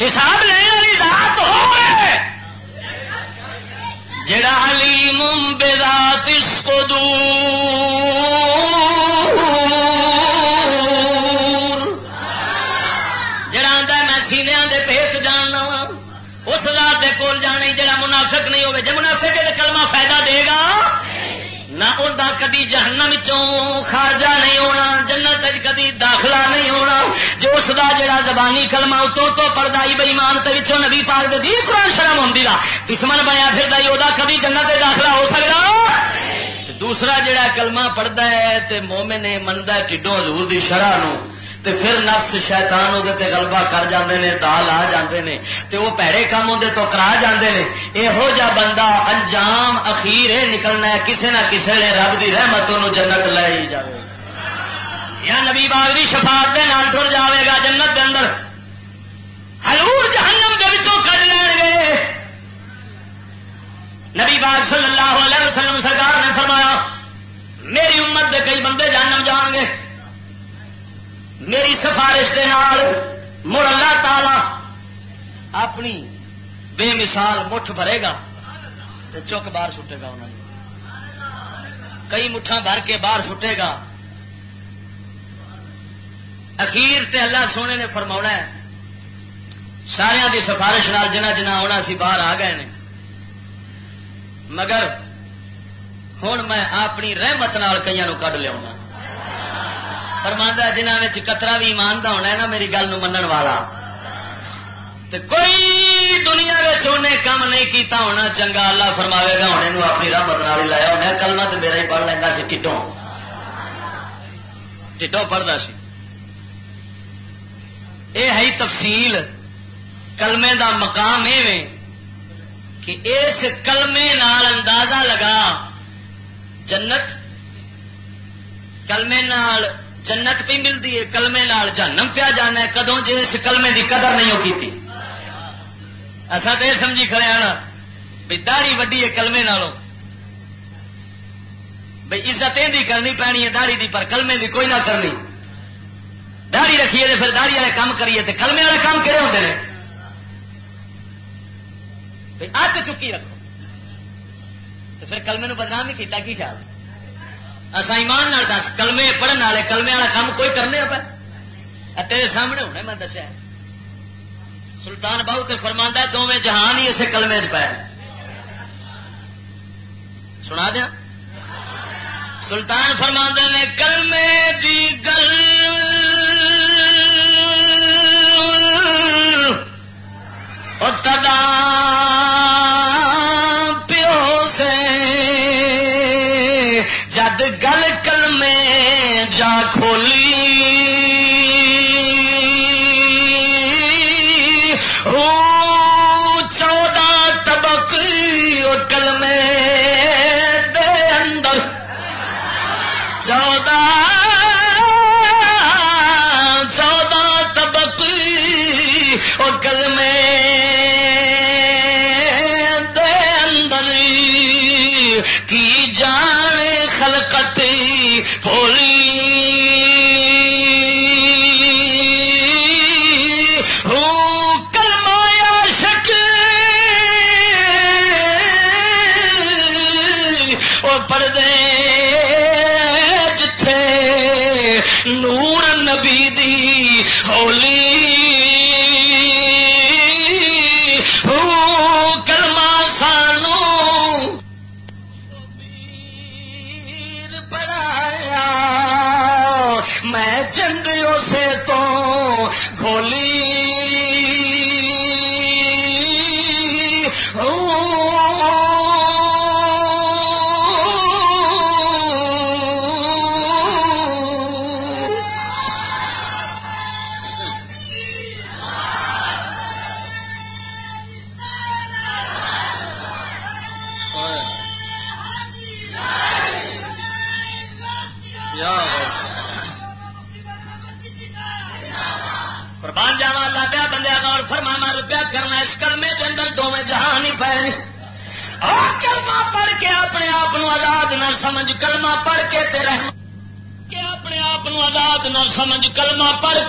حساب لینے والی رات ہو جڑا علی ممبے رات اس کو دور۔ منافق فائدہ دے گا؟ نہ ان کدی جہنم خارجہ نہیں ہونا، جنت کدی داخلہ نہیں ہونا۔ جو اس کا جڑا زبانی کلمہ اتو تو پڑتا ہی بئیمان تو نبی پاک جی قرآن شرم ہوتی دا دشمن بنیا پھر وہ کبھی جنت داخلہ ہو سکتا دوسرا جڑا کلمہ پڑھتا ہے تو مومن منتا ہے ٹھڈوں حضور دی شرح نو۔ تے پھر نفس شیطان وہ غلبہ کر جاندے نے، دال آ جاندے نے، تے وہ پیڑے کام وہ تو کرا جاندے نے۔ یہو جا بندہ انجام اخیر نکلنا ہے، کسے نہ کسے نے رب دی رحمت انہوں جنت لے ہی جائے یا نبی باغ کی شفاعت کے نام ٹر جاوے گا جنت کے اندر۔ ہلور جہنم کے بچوں کٹ لین گے۔ نبی باغ صلی اللہ علیہ وسلم سرکار نے فرمایا، میری امت دے کئی بندے جہنم جان گے۔ میری سفارش کے نال مڑ اللہ تعالی اپنی بے مثال مٹھ بھرے گا تو چک باہر سٹے گا انہوں نے کئی مٹھا بھر کے باہر سٹے گا۔ اخیر تے اللہ سونے نے فرما ہے سارا دی سفارش نال جنا جنا ہونا سی باہر آ گئے مگر ہوں میں اپنی رحمت نال کئی کھ لیا فرماندہ جنہوں نے کترا بھی ایمان کا ہونا ہے نا، میری گل من والا۔ تو کوئی دنیا انہیں کام نہیں کیتا ہونا، چنگا اللہ فرماوے گا ہوں اپنی رحمت نال لایا ہونا کلمہ تو میرا ہی پڑھ لینا سی ٹھڈوں ٹھڈوں پڑھتا سی۔ یہ ہے تفصیل، کلمے دا مقام ای کہ اس کلمے نال اندازہ لگا، جنت کلمے نال جنت پہ ملتی ہے، کلمے نال جنم پیا جانا ہے، کدوں جی اس کلمے دی قدر نہیں ہو کی اصا تو یہ سمجھی کھڑے ہاں آنا بھی داڑھی وڈی ہے کلمے نالوں۔ بھائی عزت یہ کرنی پینی ہے داڑھی دی، پر کلمے دی کوئی نہ کرنی۔ داڑھی رکھیے تو پھر داڑھی والے کام کریے تو کلمے والے کام کہڑے ہوتے ہیں بھائی اک چکی رکھو۔ تو پھر کلمے نو بدنام ہی کیتا، کی خیال؟ اصا ایمان نال دس، کلمے پڑھنے والے، کلمے والا کام کوئی کرنے پہ تیرے سامنے ہونے میں دسیا سلطان بہو تو فرما دونوں جہان ہی اسے کلمے پہ سنا دیا؟ سلطان فرما نے کلمے دی گل اور تدا گل کلمے جا کھولی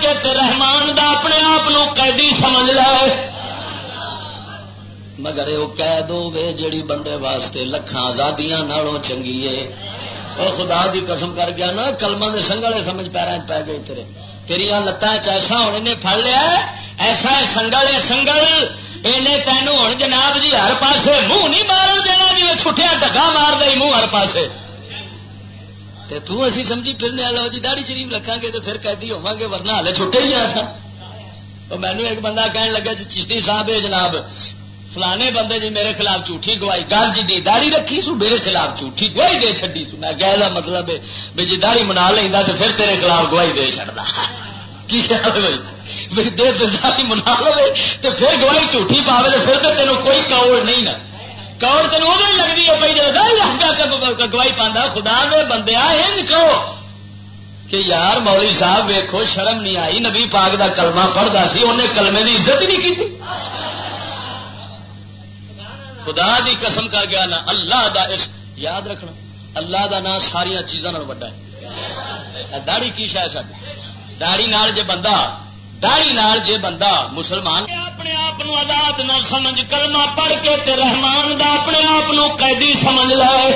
رہمان اپنے آپی سمجھ لے۔ مگر وہ قید ہوئے جی بندے واسطے لکھان آزادیاں نالوں چنگی ہے۔ اور خدا دی قسم کر گیا نا، کلمہ دے سنگلے سمجھ پیرا پی گئے تیرے۔ تیریا لتان ایسا ہوں انہیں پڑ لیا، ایسا سنگل سنگل۔ انہیں تینوں ہوں جناب جی ہر پاسے منہ نہیں مار دینا جی چھٹیا ڈگا مار دے منہ ہر پاسے۔ تے تو اسی سمجھی پھرنے والے جی داڑی شریف رکھا گے تو پھر قیدی ہوا گے، ورنہ ہالے چھٹے ہی آ تو مینو ایک بندہ کہنے لگا جی چشتی صاحب ہے جناب، فلانے بندے جی میرے خلاف جھوٹھی گوائی گل جی داڑی رکھی سو، میرے خلاف جھوٹھی گواہی دے چڈی سو۔ میں کہہ مطلب ہے بھی جی داڑی منا لینا تو پھر تیرے خلاف گواہی دے چڑتا کی خیال بھائی دے داڑی منا لو تو پھر گواہی جھوٹھی پاوے تو پھر تو تینوں کوئی کوڑ نہیں نا کوڑ تین ادو لگتی ہے؟ پی جب گواہی پانا خدا دے بندے آج کہو کہ یار مولی صاحب ویکو شرم نہیں آئی۔ نبی پاک دا کلمہ پڑھتا سی انہیں کلمے کی عزت نہیں کی خدا دی قسم کر گیا نا اللہ دا اس یاد رکھنا، اللہ دا نام ساریا چیزوں وڈا ہے۔ داڑی کی شاید سب داڑی نال جے بندہ داڑی نال جے بندہ مسلمان اپنے آپ آزاد نہ سمجھ، کلمہ پڑھ کے تے رحمان دا اپنے آپ قیدی سمجھ لائے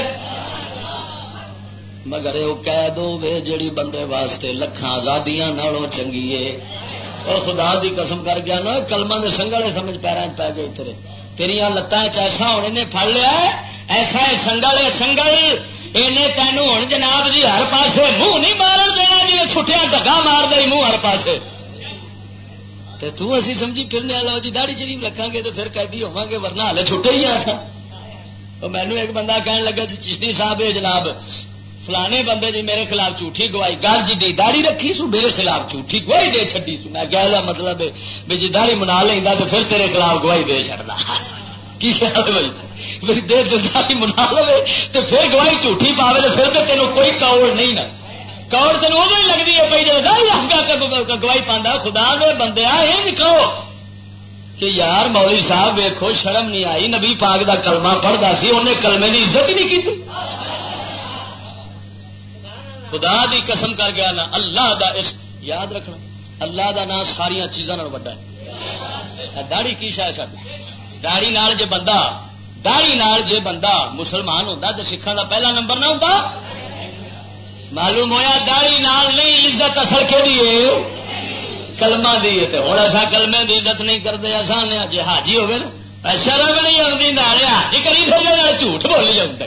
مگر وہ قید ہوے جڑی بندے واسطے لکھان آزادیاں نالوں چنگی ہے۔ اور خدا دی قسم کر گیا نا، کلمہ دے سنگلے سمجھ پیران پی گئے تیرے تیریا لتان چیسا ہونے نے پڑ لیا ایسا ہے سنگل ہے سنگل انہیں تینوں ہوں جناب جی ہر پاسے، منہ نہیں مار دینا جی چھٹیا ڈگا مار دے منہ ہر پاسے۔ تو اسی سمجھی پھرنے والا جی داڑی شریف رکھا گے تو پھر قیدی ہوا گے ورنہ ہالے چھٹے ہی آ سا مینو ایک بندہ کہنے لگا جی چشتی صاحب ہے جناب، فلانے بندے جی میرے خلاف جھوٹھی گوائی گل جی دی داڑی رکھی سو، میرے خلاف جھوٹھی گواہی دے چڈی سو۔ میں کہہ مطلب ہے بھی جی داڑی منا لینا تو پھر تیرے خلاف گواہی دے چڑتا کی خیال بھائی؟ دے داڑی منا لو تو پھر گواہی جھوٹھی پاوے تو پھر تو تینوں کوئی کوڑ نہیں نا کور تین ادو ہی لگتی ہے پی جب جی؟ گواہی پانا خدا دے بندے یہ کہو۔ کہ یار مولی صاحب ویکو شرم نہیں آئی۔ نبی پاک دا کلمہ پڑھتا سی انہیں کلمے کی عزت نہیں کی خدا دی قسم کر گیا نا، اللہ دا اس یاد رکھنا، اللہ دا نام ساریا چیزوں وڈا ہے۔ داڑی کی شاید ساری داڑی نال جے بندہ داڑی نال جے بندہ مسلمان ہوتا تو سکھان دا پہلا نمبر نہ ہوتا معلوم ہوا داڑی نال نہیں، عزت اصل کے لیے کلما دی ہوں ایسا کلمے کی عزت نہیں کرتے آسان جی حاجی ہوگی نا۔ شرم نہیں آتی نالے حاجی کری پھر جھوٹ بولی جاتا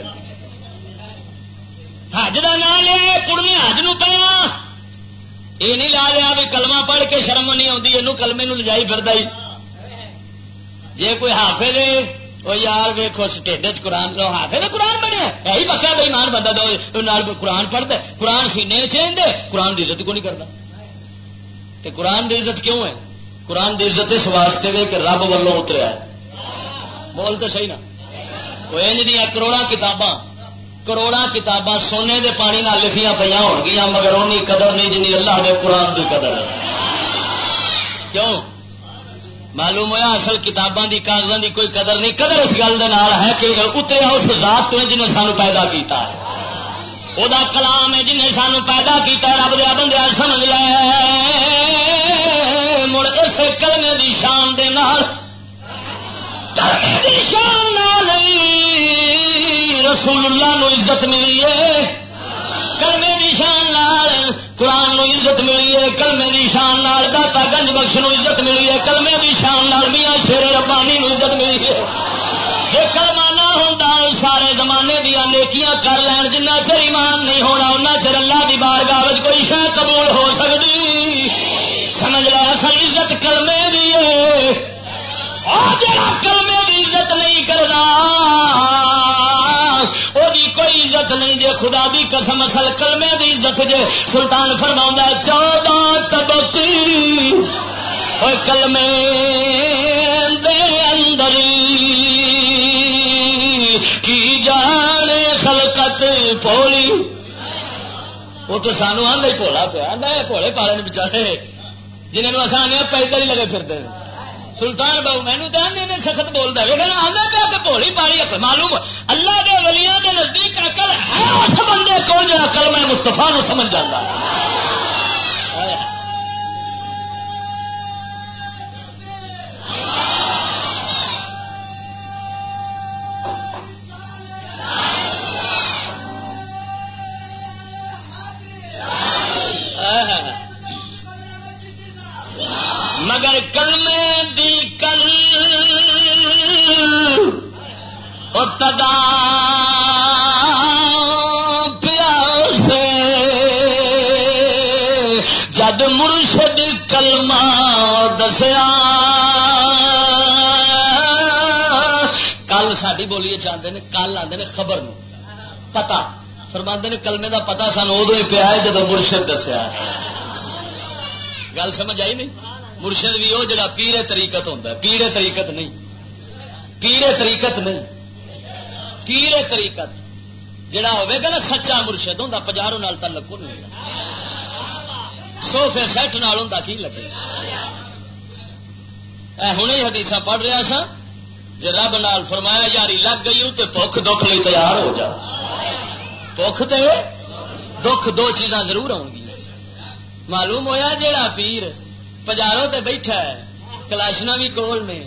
حج کا نام لیا کڑمی حج نو پیا۔ یہ نہیں لا لیا بھی کلمہ پڑھ کے شرم نہیں آتی یہ کلمے لجائی فرد جی کوئی حافظ وہ یار ویخو ٹھڈ چ قرآن لو حافظ قرآن بنیا یہی پکا بھائی مان بندہ دو قرآن پڑھتا قرآن سینے چین دے قرآن کی عزت کو نہیں کرتا کہ قرآن کی عزت کیوں ہے؟ قرآن کی عزت اس واسطے میں کہ رب ولوں اتریا بول تو صحیح نا۔ کوئی دیا کروڑا کتاباں کروڑا کتاباں سونے دے پانی نہ لکھیاں پہ ہو گیا مگر اونی قدر نہیں جنی اللہ دے قرآن کی قدر ہے۔ کیوں؟ معلوم ہوا اصل کتاباں دی کاغذوں دی کوئی قدر نہیں. قدر اس گل ہے کہ اتریا اس ذات تو جنہیں سانو پیدا کیتا ہے. وہ کلام ہے جنہیں سانو پیدا کیتا ہے، رب دیا بندے سمجھ لے مڑ اس کلمے دی شان دے نال شان نال رسول اللہ نو عزت ملی ہے. کلمے دی شان نال قرآن نو عزت ملی ہے، کلمے دی شان نال داتا گنج بخش نو عزت ملی ہے، کلمے دی شان نال میاں شیر ربانی نو عزت ملی ہے۔ یہ کلمہ نہ ہوتا سارے زمانے دیا نیکیاں کر لین، جنہ چر ایمان نہیں ہونا ان چر اللہ کی بار کاغذ کوئی شہ قبول ہو سکتی سمجھ لیا اصل عزت کلمے دی ہے۔ اور جڑا کلمے کی عزت نہیں کوئی عزت نہیں جے خدا بھی قسم، اصل کلمے دی عزت جے سلطان فرما چودہ تبتی کلمے دے اندر کی جانے خلقت پولی؟ وہ تو سانو آدھا ہی پولا پیا آدھا پوڑے پالے بچارے۔ جنہوں آسان پیدل ہی لگے پھرتے ہیں سلطان بہو مینو تو آدھے سخت بولتا ہے۔ لیکن آدھا پہ کہ بولی پالی معلوم اللہ کے ولیاں کے نزدیک اکل ہے اس بندے کو جو اکل میں مستفا نو سمجھ جاتا ہے۔ ساری بولیے چاہتے ہیں کل آتے ہیں خبر پتا فرماندے نے کلمے دا پتا سان ادو ہی پیا ہے جب مرشد دسیا گل سمجھ آئی نہیں مرشد بھی وہ جڑا پیڑے تریقت ہوتا ہے پیڑے تریقت نہیں پیڑے تریقت نہیں پیڑے تریقت جڑا گا نا سچا مرشد ہوں پجاروں تعلق نہیں سوفے سیٹ نال ہوں کی لگے ہوں حدیث پڑھ رہا سا جی رب نال فرمایا یاری لگ گئی تو بخ دکھ لی تیار ہو جا۔ بخ تو دکھ دو چیزاں ضرور آؤ گی۔ معلوم ہویا جیڑا پیر پجاروں تے بیٹھا ہے، کلاشنا بھی کول نے،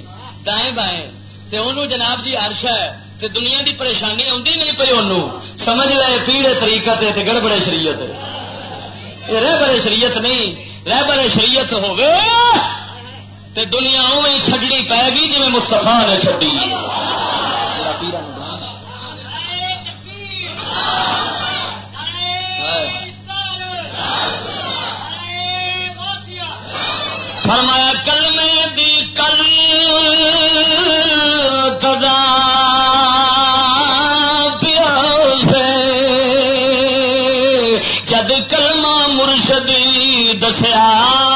دائیں بائیں۔ تے انہوں جناب جی عرش ہے، تے دنیا دی پریشانی آتی نہیں پی انہوں سمجھ لے پیڑے طریقہ تے تے گڑبڑے شریعت یہ رہ بڑے شریعت نہیں، رہ بڑے شریعت ہو تے دنیا اوی چھڈنی پے گی جی مستفا نے چڈی فرمایا کل میں دی کل تدا جد دسیا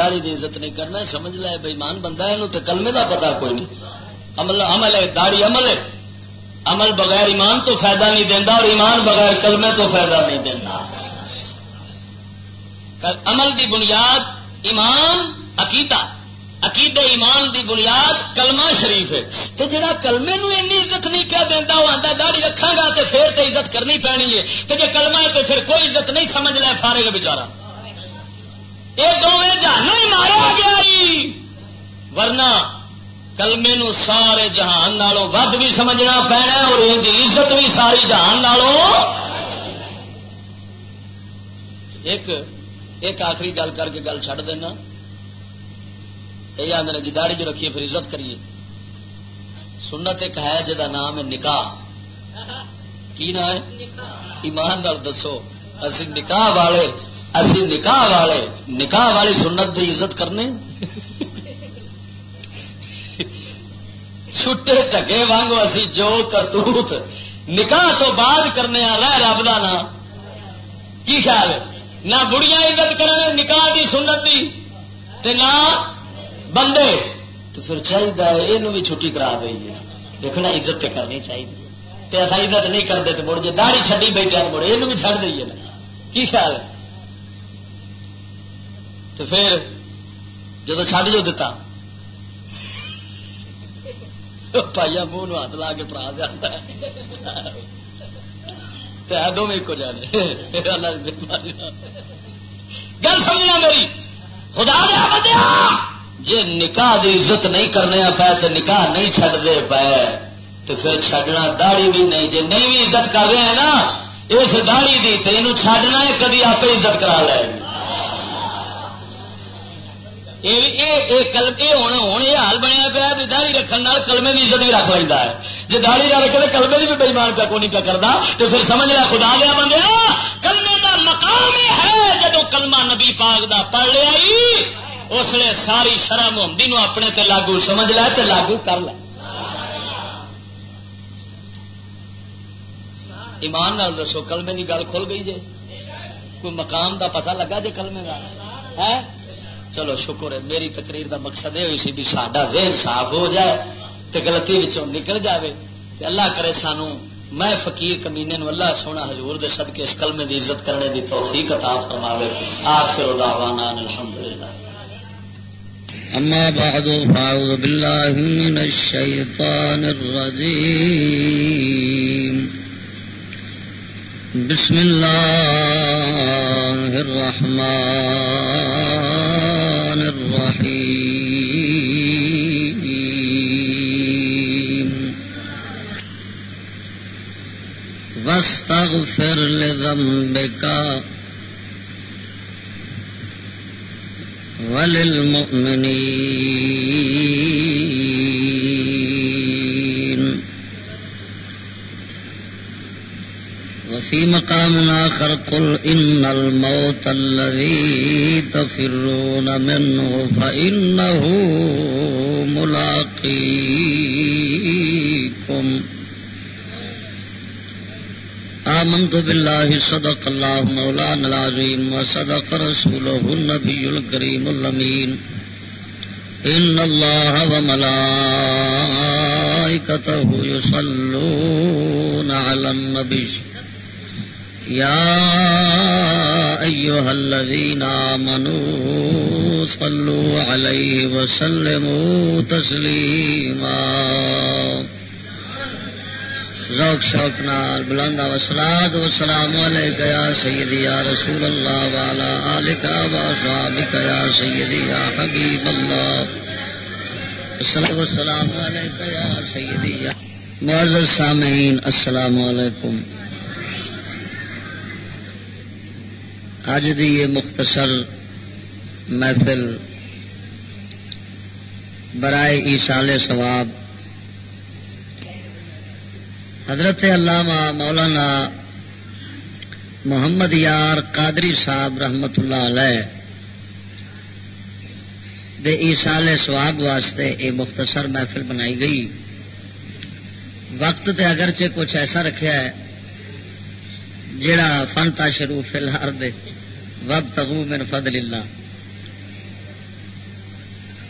آخے یار کی عزت نہیں کرنا سمجھ لے بےمان بندہ ہے تو کلمے کا پتا کوئی نہیں۔ عمل عمل ہے داڑی عمل ہے۔ عمل بغیر ایمان تو فائدہ نہیں دینا اور ایمان بغیر کلمے تو فائدہ نہیں دینا عمل دی بنیاد ایمان، عقیدہ۔ عقیدے ایمان دی بنیاد کلمہ شریف ہے۔ تو جڑا کلمے نو عزت نہیں کیا دینا وہ آتا داڑی رکھا گا تو پھر تو عزت کرنی پینی ہے۔ تو جی کلمہ ہے تو پھر کوئی عزت نہیں، سمجھ لے فارے گا بچارا یہ دونوں جہان ہی مارا گیا ورنہ کلمے نو سارے جہان نالوں ود بھی سمجھنا پینا اور ان عزت بھی ساری جہان نالوں۔ ایک ایک آخری گل کر کے گل چڑھ دینا۔ یہ آدھے جی داڑی جو رکھیے پھر عزت کریے۔ سنت ایک ہے جا نام ہے نکاح۔ کی نام ہے؟ ایمان دسو۔ اسی نکاح والے اسی نکاح والے نکاح والی سنت کی عزت کرنے چھٹے ٹکے وانگو اسی جو کرتوت۔ نکاح تو بعد کرنے رہ رب کا نام۔ کی خیال ہے؟ نہ بڑیاں عزت کرنے، نکاح کی سنت کی تے نہ بندے۔ تو پھر چاہیے یہ بھی چھٹی کرا دیں دیکھنا عزت تے کرنی چاہیے اصا عزت نہیں کرتے تو مڑ جی داڑھی چڈی بیٹھے مڑ یہ بھی چڑھ دئیے کی خیال ہے؟ تو پھر جب چڈ جو دتا پائیا منہ ہاتھ لا کے پرا دیا۔ دونوں ایک جانے۔ گل سمجھنا میری خدا دیا جی نکاح کی عزت نہیں کرنے پے تو نکاح نہیں چڈتے پے تو پھر چڈنا داڑی بھی نہیں۔ جی نہیں بھی عزت کر رہے ہیں نا، اس داڑی کی تو یہ چڈنا کدی آپ عزت کرا لے۔ گی ہونا ہوں یہ حال بنیا پیا بھی دہڑی رکھنے کلمے کی عزت بھی رکھ لینا ہے جی دہڑی نہ رکھے کلمے کی بھی بےمان پہ کو پہ کرتا تو پھر سمجھ لیا خدا لیا بندے کلمے کا مقام ہے جب کلمہ نبی پاک دا پڑھ لیا اس لیے ساری شرح محمدی نو اپنے تے لاگو سمجھ لیا تے لاگو کر لیا ایمان نال دسو کلمے کی گل کھل گئی جی کوئی مقام دا پتہ لگا جی کلمے کا ہے چلو شکر ہے، میری تقریر دا مقصد یہ ہوئی سی بھی ساڈا ذہن صاف ہو جائے تے غلطی نکل جائے تے اللہ کرے سانو، میں فقیر کمینے نو اللہ سونا حضور دے صدقے، اس کلمے دی عزت کرنے دی توفیق عطا فرماوے۔ آخر دعوانا الحمدللہ۔
أما بعد فأعوذ بالله من الشيطان الرجيم بسم الله الرحمن الرحيم. واستغفر لذنبك وللمؤمنين. وفي مقام آخر، قل إن الموت الذي تفرون منه فإنه ملاقيكم آمنت بالله صدق الله مولانا العظيم وصدق رسوله النبي الكريم اللمين إن الله وملائكته يصلون على النبي يا أيها الذين آمنوا صلوا عليه وسلموا تسليما ذوق شوق نال بلند وسلاد و سلام یا سیدی یا رسول اللہ والا آلکا و صحابک یا سیدی یا حبیب اللہ. السلام والسلام علیکہ یا سیدی یا معزز سامعین، السلام علیکم. آج دی یہ مختصر محفل برائے ایسال ثواب حضرت علامہ مولانا محمد یار قادری صاحب رحمت اللہ علیہ دے ایسال سواب واسطے یہ مختصر محفل بنائی گئی۔ وقت تے اگرچہ کچھ ایسا رکھا ہے جڑا فن شروع فی الحال دے۔ وب تغو من فضل اللہ۔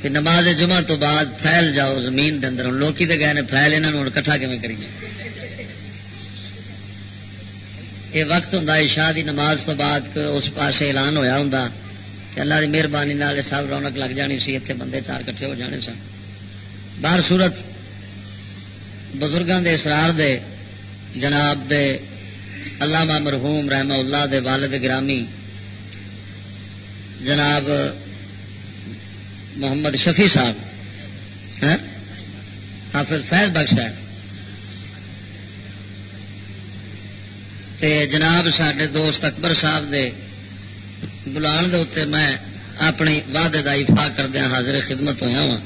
کہ نماز جمعہ تو بعد پھیل جاؤ زمین دے اندر۔ لوکی دے گئے نے پھیل انہوں کٹھا کیون کریے یہ وقت ہوں عشاء دی نماز تو بعد اس پاس اعلان ہویا ہوں کہ اللہ کی مہربانی سب رونق لگ جانی سی اتنے بندے چار کٹھے ہو جانے سن۔ باہر صورت بزرگوں دے، اسرار دے، جناب دے، علامہ مرحوم رحمہ اللہ دے، والد گرامی جناب محمد شفیع صاحب حافظ فیض بخش ہے۔ تے جناب سڈے دوست اکبر صاحب دے بلان دے اتنے میں اپنی وعدے کا افا کردیا حاضر خدمت ہوا وا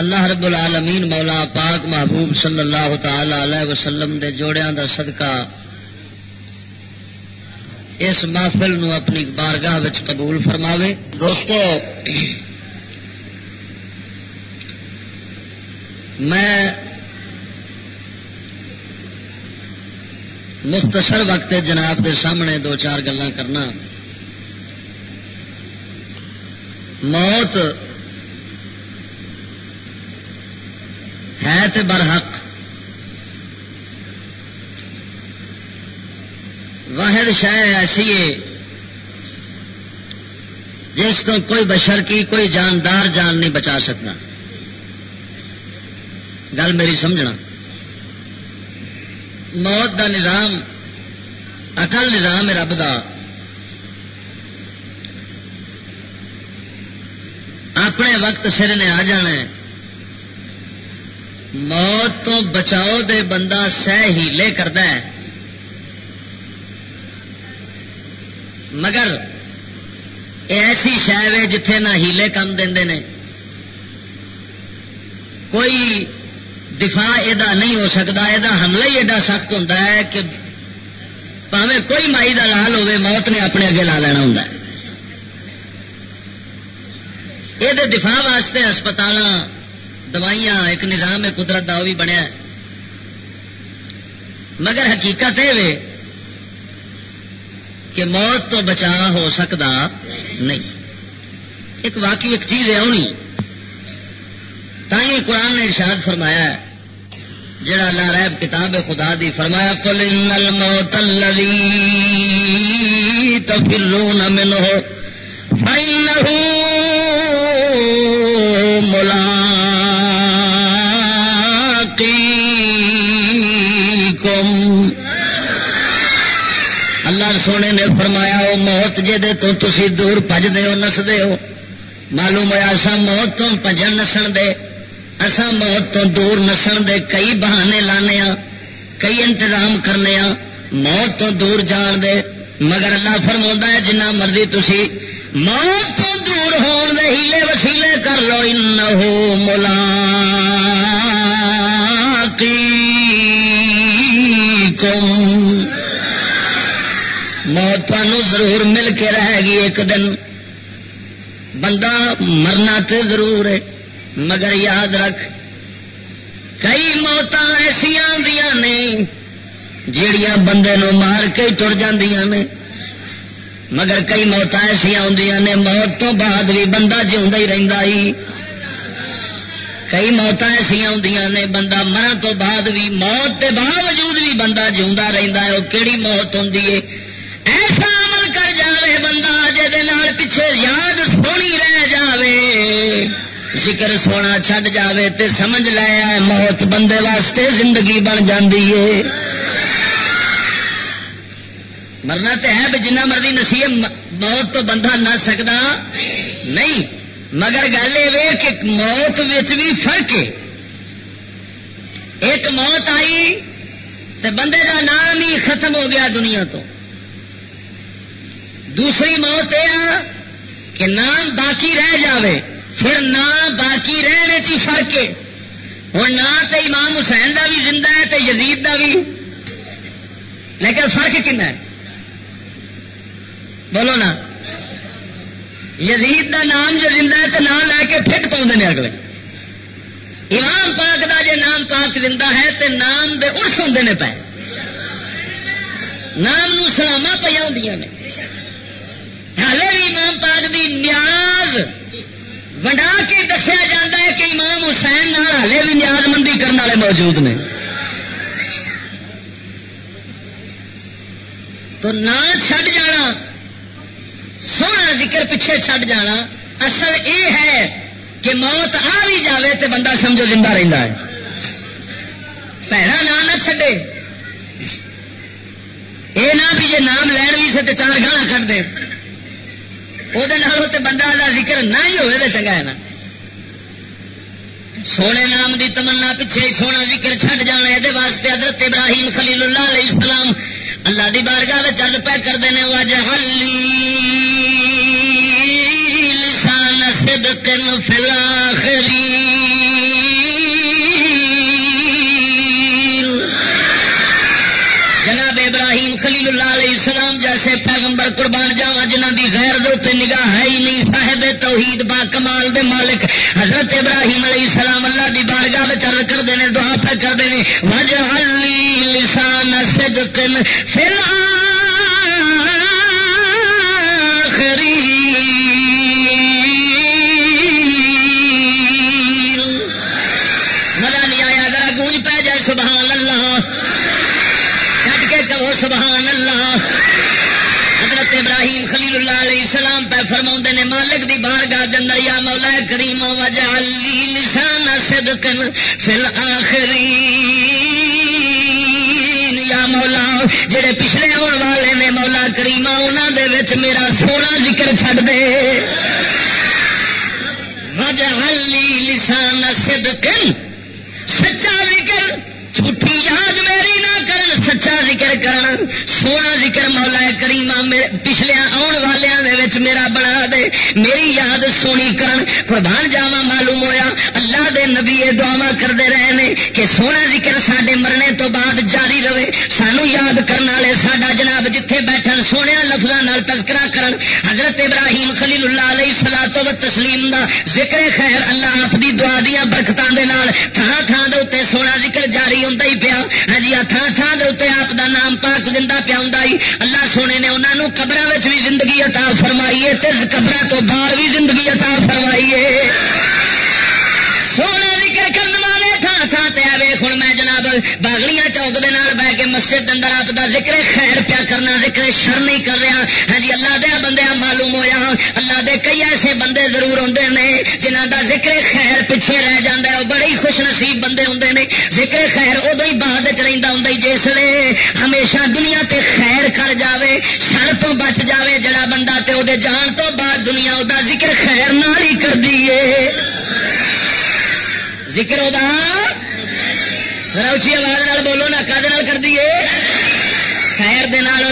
اللہ رب العالمین مولا پاک محبوب صلی اللہ تعالی علیہ وسلم دے جوڑیاں دا صدقہ اس محفل نو اپنی بارگاہ قبول فرماوے۔ دوستو، میں مختصر وقت جناب دے سامنے دو چار گلا کرنا۔ موت ہے تے برحق۔ واحد شہ ایسی ہے جس کو کوئی بشر کی کوئی جاندار جان نہیں بچا سکتا۔ گل میری سمجھنا۔ موت دا نظام، اٹل نظام ہے رب دا۔ اپنے وقت سر نے آ جانا ہے۔ موت تو بچاؤ دے بندہ سہ ہیلے کرد مگر ایسی شہ ہے جتھے نہ ہیلے کم دے کوئی دفاع یہ نہیں ہو سکتا یہ حملہ ہی ایڈا سخت ہوتا ہے کہ پاوے کوئی مائی کا لال ہوے موت نے اپنے اگے لا لینا ہوں یہ دفاع واسطے ہسپتال دوائیاں، ایک نظام ہے قدرت کا وہ بھی بنیا مگر حقیقت یہ کہ موت تو بچا ہو سکتا نہیں۔ ایک واقعی ایک چیز ہے ہونی تھی قرآن نے ارشاد فرمایا ہے، جڑا اللہ ریب کتاب خدا دی فرمایا کل ان الموت الذي تفرون منه فإنه ملاقيكم سونے نے فرمایا وہ موت جے تو تسی دور پجتے ہو نسدے ہو معلوم ہوا سا موت تو پجن نسن دے اسا موت تو دور نسن دے کئی بہانے لانے کئی انتظام کرنے موت تو دور جان دے۔ مگر اللہ فرما ہے، جنہ مرضی تھی موت تو دور ہون دے، ہیلے وسیلے کر لو ان ملا موت ضرور مل کے رہے گی ایک دن۔ بندہ مرنا تو ضرور ہے، مگر یاد رکھ، کئی موت ایسا نے جڑیاں بندے نو مار کے تر نے۔ مگر کئی موت ایسا نے، موت تو بعد بھی بندہ جی رہتا ہی۔ کئی موت ایسا نے، بندہ مرن تو بعد بھی، موت کے باوجود بھی بندہ جیوا رہتا ہے۔ وہ کہڑی موت ہوں ایسا عمل کر جائے بندہ جہد پیچھے یاد سونی رہ جائے ذکر سونا چھڈ جاوے تے سمجھ لیا موت بندے واسطے زندگی بن جاندی ہے۔ مرنا تو ہے بھی جنہ مرضی نصیب موت تو بندہ نہ سکتا نہیں۔ مگر گل یہ کہ موت بھی فرق ہے۔ ایک موت آئی تو بندے کا نام ہی ختم ہو گیا دنیا تو۔ دوسری موت یہ کہ نام باقی رہ جاوے، پھر نام باقی رہنے چی فرق ہے۔ ہوں نہ تو امام حسین کا بھی زندہ ہے تو یزید کا بھی۔ لیکن فرق کن ہے؟ بولو نا۔ یزید دا نام جو زندہ ہے تو نام لے کے فٹ پاؤں نے اگلے۔ امام پاک دا جے نام پاک زندہ ہے تو نام دے ارس ہوں نے پے۔ نام سلاما پہ ہوں نے۔ ہالے بھی امام پاک دی نیاز ونڈا کے دسیا جا ہے کہ امام حسین ہالے بھی نیاز مندی کرنے والے موجود نے۔ تو نہ چھڈ جانا، سونا ذکر پیچھے چھڈ جانا، اصل یہ ہے کہ موت آ بھی جائے تو بندہ سمجھو زندہ رہتا ہے۔ پیڑا نام نہ چھڈے۔ یہ نہ بھی جی نام لین بھی سے چار گانا کٹ دے۔ وہ بندہ کا ذکر نہ ہی ہوئے تو چنگا ہے نا سونے نام دی تمنا پیچھے سونا ذکر چھڈ جانا یہ واسطے حضرت ابراہیم خلیل اللہ علیہ السلام اللہ دی بارگاہ چل پہ کرتے ہیں وجہ لسان صدق فی الاخرین اللہ علیہ السلام جیسے پیغمبر قربان جاوا جنہ دی غیر دے نگاہ ہے ہی نہیں، صاحب توحید با کمال دے مالک۔ حضرت ابراہیم علیہ السلام اللہ دی بارگاہ چل کرتے ہیں دعا پہ کرتے ہیں وجہ لسان صدق فی مزہ بار گاہ دن یا مولا کریم وجہ لسان صدق فی الاخرین۔ یا مولا، جڑے پچھلے آن والے نے مولا کریما انہوں دے میرا سونا ذکر چھڈ دے۔ وجہ لسان صدقن سچا ذکر جھوٹھی یاد میری نہ سچا ذکر کرنا سونا ذکر مولا کریما پچھلے آن والوں میرا بنا دے، میری یاد سونی کرن، قربان جاوا معلوم ہویا، اللہ دے نبی دعوا کرتے رہے ہیں کہ سونا ذکر سڈے مرنے تو بعد جاری رہے۔ سانو یاد کرنے والے سڈا جناب جتھے بیٹھن سونے لفظوں تذکرہ کرن۔ حضرت ابراہیم خلیل اللہ علیہ سلا تو تسلیم دا ذکر خیر اللہ آپ دی دعا دیا برکتوں کے تھان تھان دے سونا ذکر جاری ہوں ہی پیا۔ ہاں جی ہاں تھان تھان آپ دا نام پاک زندہ پیا اللہ سونے نے انہوں قبر بھی زندگی عطا فرمائی ہے قبر تو باہر بھی زندگی عطا فرمائی ہے۔ تھان تھان تے آئے ہوں میں جناب باغڑیاں چوک دے نال بہ کے مسجد اندر آپ دا ذکر خیر پیا کرنا، ذکر شر نہیں کر رہا۔ ہاں جی اللہ دیا بندے معلوم ہویا۔ اللہ دے کئی ایسے بندے ضرور ہوں نے جنہ دا ذکر خیر پیچھے رہ جاتا ہے۔ وہ بڑے خوش نصیب بندے ہوں نے۔ ذکر خیر ادو ہی بعد رہتا ہوں جس لیے ہمیشہ دنیا تے خیر کر جاوے، شر تو بچ جاوے۔ جڑا بندہ تے او دے جان تو بعد دنیا دا ذکر خیر نال ہی کر دیے ذکر ادا روچی آواز بولو نا کد کر دیے خیر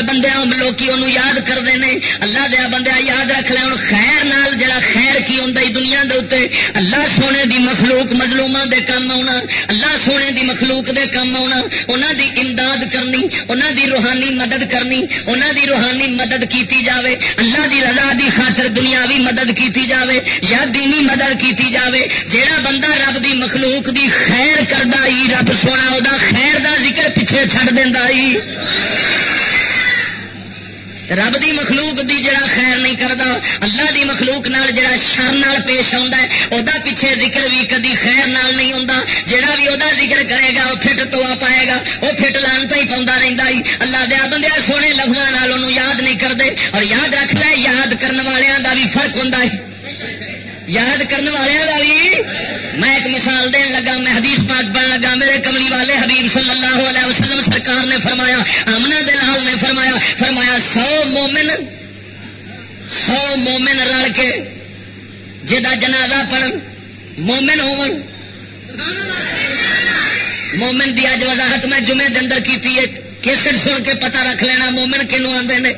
بندے لوکی انہوں یاد کرتے ہیں اللہ دیا بندے یاد رکھ لے۔ ہوں خیر نال جڑا خیر کی ہوں دنیا دے اتنے اللہ سونے دی مخلوق مظلوم دے کام آنا اللہ سونے دی مخلوق دے کام آنا انہوں دی امداد کرنی انہوں دی روحانی مدد کرنی انہوں دی روحانی مدد کیتی جاوے۔ اللہ دی رضا دی خاطر دنیاوی مدد کیتی جاوے یا دینی مدد کیتی جاوے۔ جیڑا بندہ رب دی مخلوق دی خیر کردہ رب سونا وہ خیر دا ذکر پیچھے چھڑ دینا رب دی مخلوق دی جڑا خیر نہیں کرتا اللہ دی مخلوق نال جڑا شر نال پیش آتا ہے وہ پیچھے ذکر بھی کدی خیر نال نہیں آتا جڑا بھی وہ ذکر کرے گا وہ فٹ تو پائے گا وہ فٹ لان تو ہی پاؤں رہتا ہی اللہ دیا بندے سونے لفظوں یاد نہیں کرتے اور یاد رکھ لے، یاد کرنے والوں کا بھی فرق ہوں یاد کرنے والے والی میں ایک مثال دین لگا، میں حدیث پاک پڑھن لگا، میرے کملی والے حبیب صلی اللہ علیہ وسلم سرکار نے فرمایا امنا دلال نے فرمایا فرمایا، سو مومن سو مومن رل کے جا جنازہ پڑھن، مومن ہو مومن دی اج وضاحت میں جمعے دن کی کیسٹ سن کے پتہ رکھ لینا، مومن کنو آتے ہیں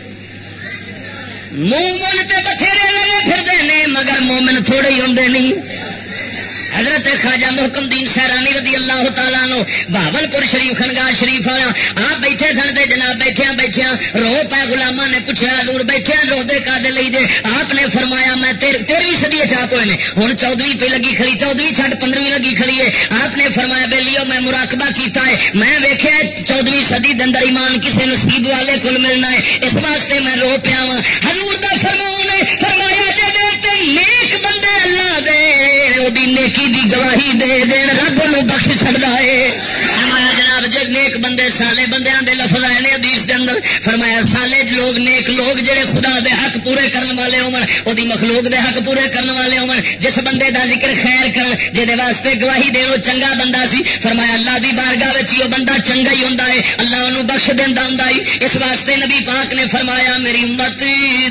مومن تے بتھیرے لگے پھرتے مگر مومن تھوڑے ہی ہوں نہیں۔ حضرت خواجہ محکم دین سیرانی رضی اللہ تعالیٰ نو بہبل پور شریف خنگاہ شریف والا آپ بیٹھے سن دے جناب بیٹھیا بیٹھیا رو پہ گلاما نے پوچھا دور بیٹھے رو دے کا دے لیجے آپ نے فرمایا، میں تیرہویں سدی چاپ ہوئے ہوں چودویں پہ لگی کھڑی، چودویں چھٹ پندرہویں لگی کھڑی ہے۔ آپ نے فرمایا، بے لیو، میں مراقبہ کیتا ہے۔ میں ویکیا چودویں سدی دندر ایمان کسی نصیب والے کل ملنا ہے۔ اس واسطے میں رو پیا وا ہزور کا فرما فرمایا جی نیک دے نیکی دی گواہی دے دین رب نو بخش چڑتا ہے فرمایا جناب جی نیک بندے سالے بندیاں دے لفظ آئے نے حدیث دے اندر فرمایا سالے لوگ نیک لوگ جڑے خدا دے حق پورے کرنے والے ہون او دی مخلوق دے حق پورے کرنے والے ہون جس بندے دا ذکر خیر کر جے واسطے گواہی دے او چنگا بندہ سی فرمایا اللہ دی بارگاہ وچ او بندہ چنگا ہی ہوندا ہے اللہ انہوں بخش دیندا ہوندا ہے اس واسطے نبی پاک نے فرمایا میری امت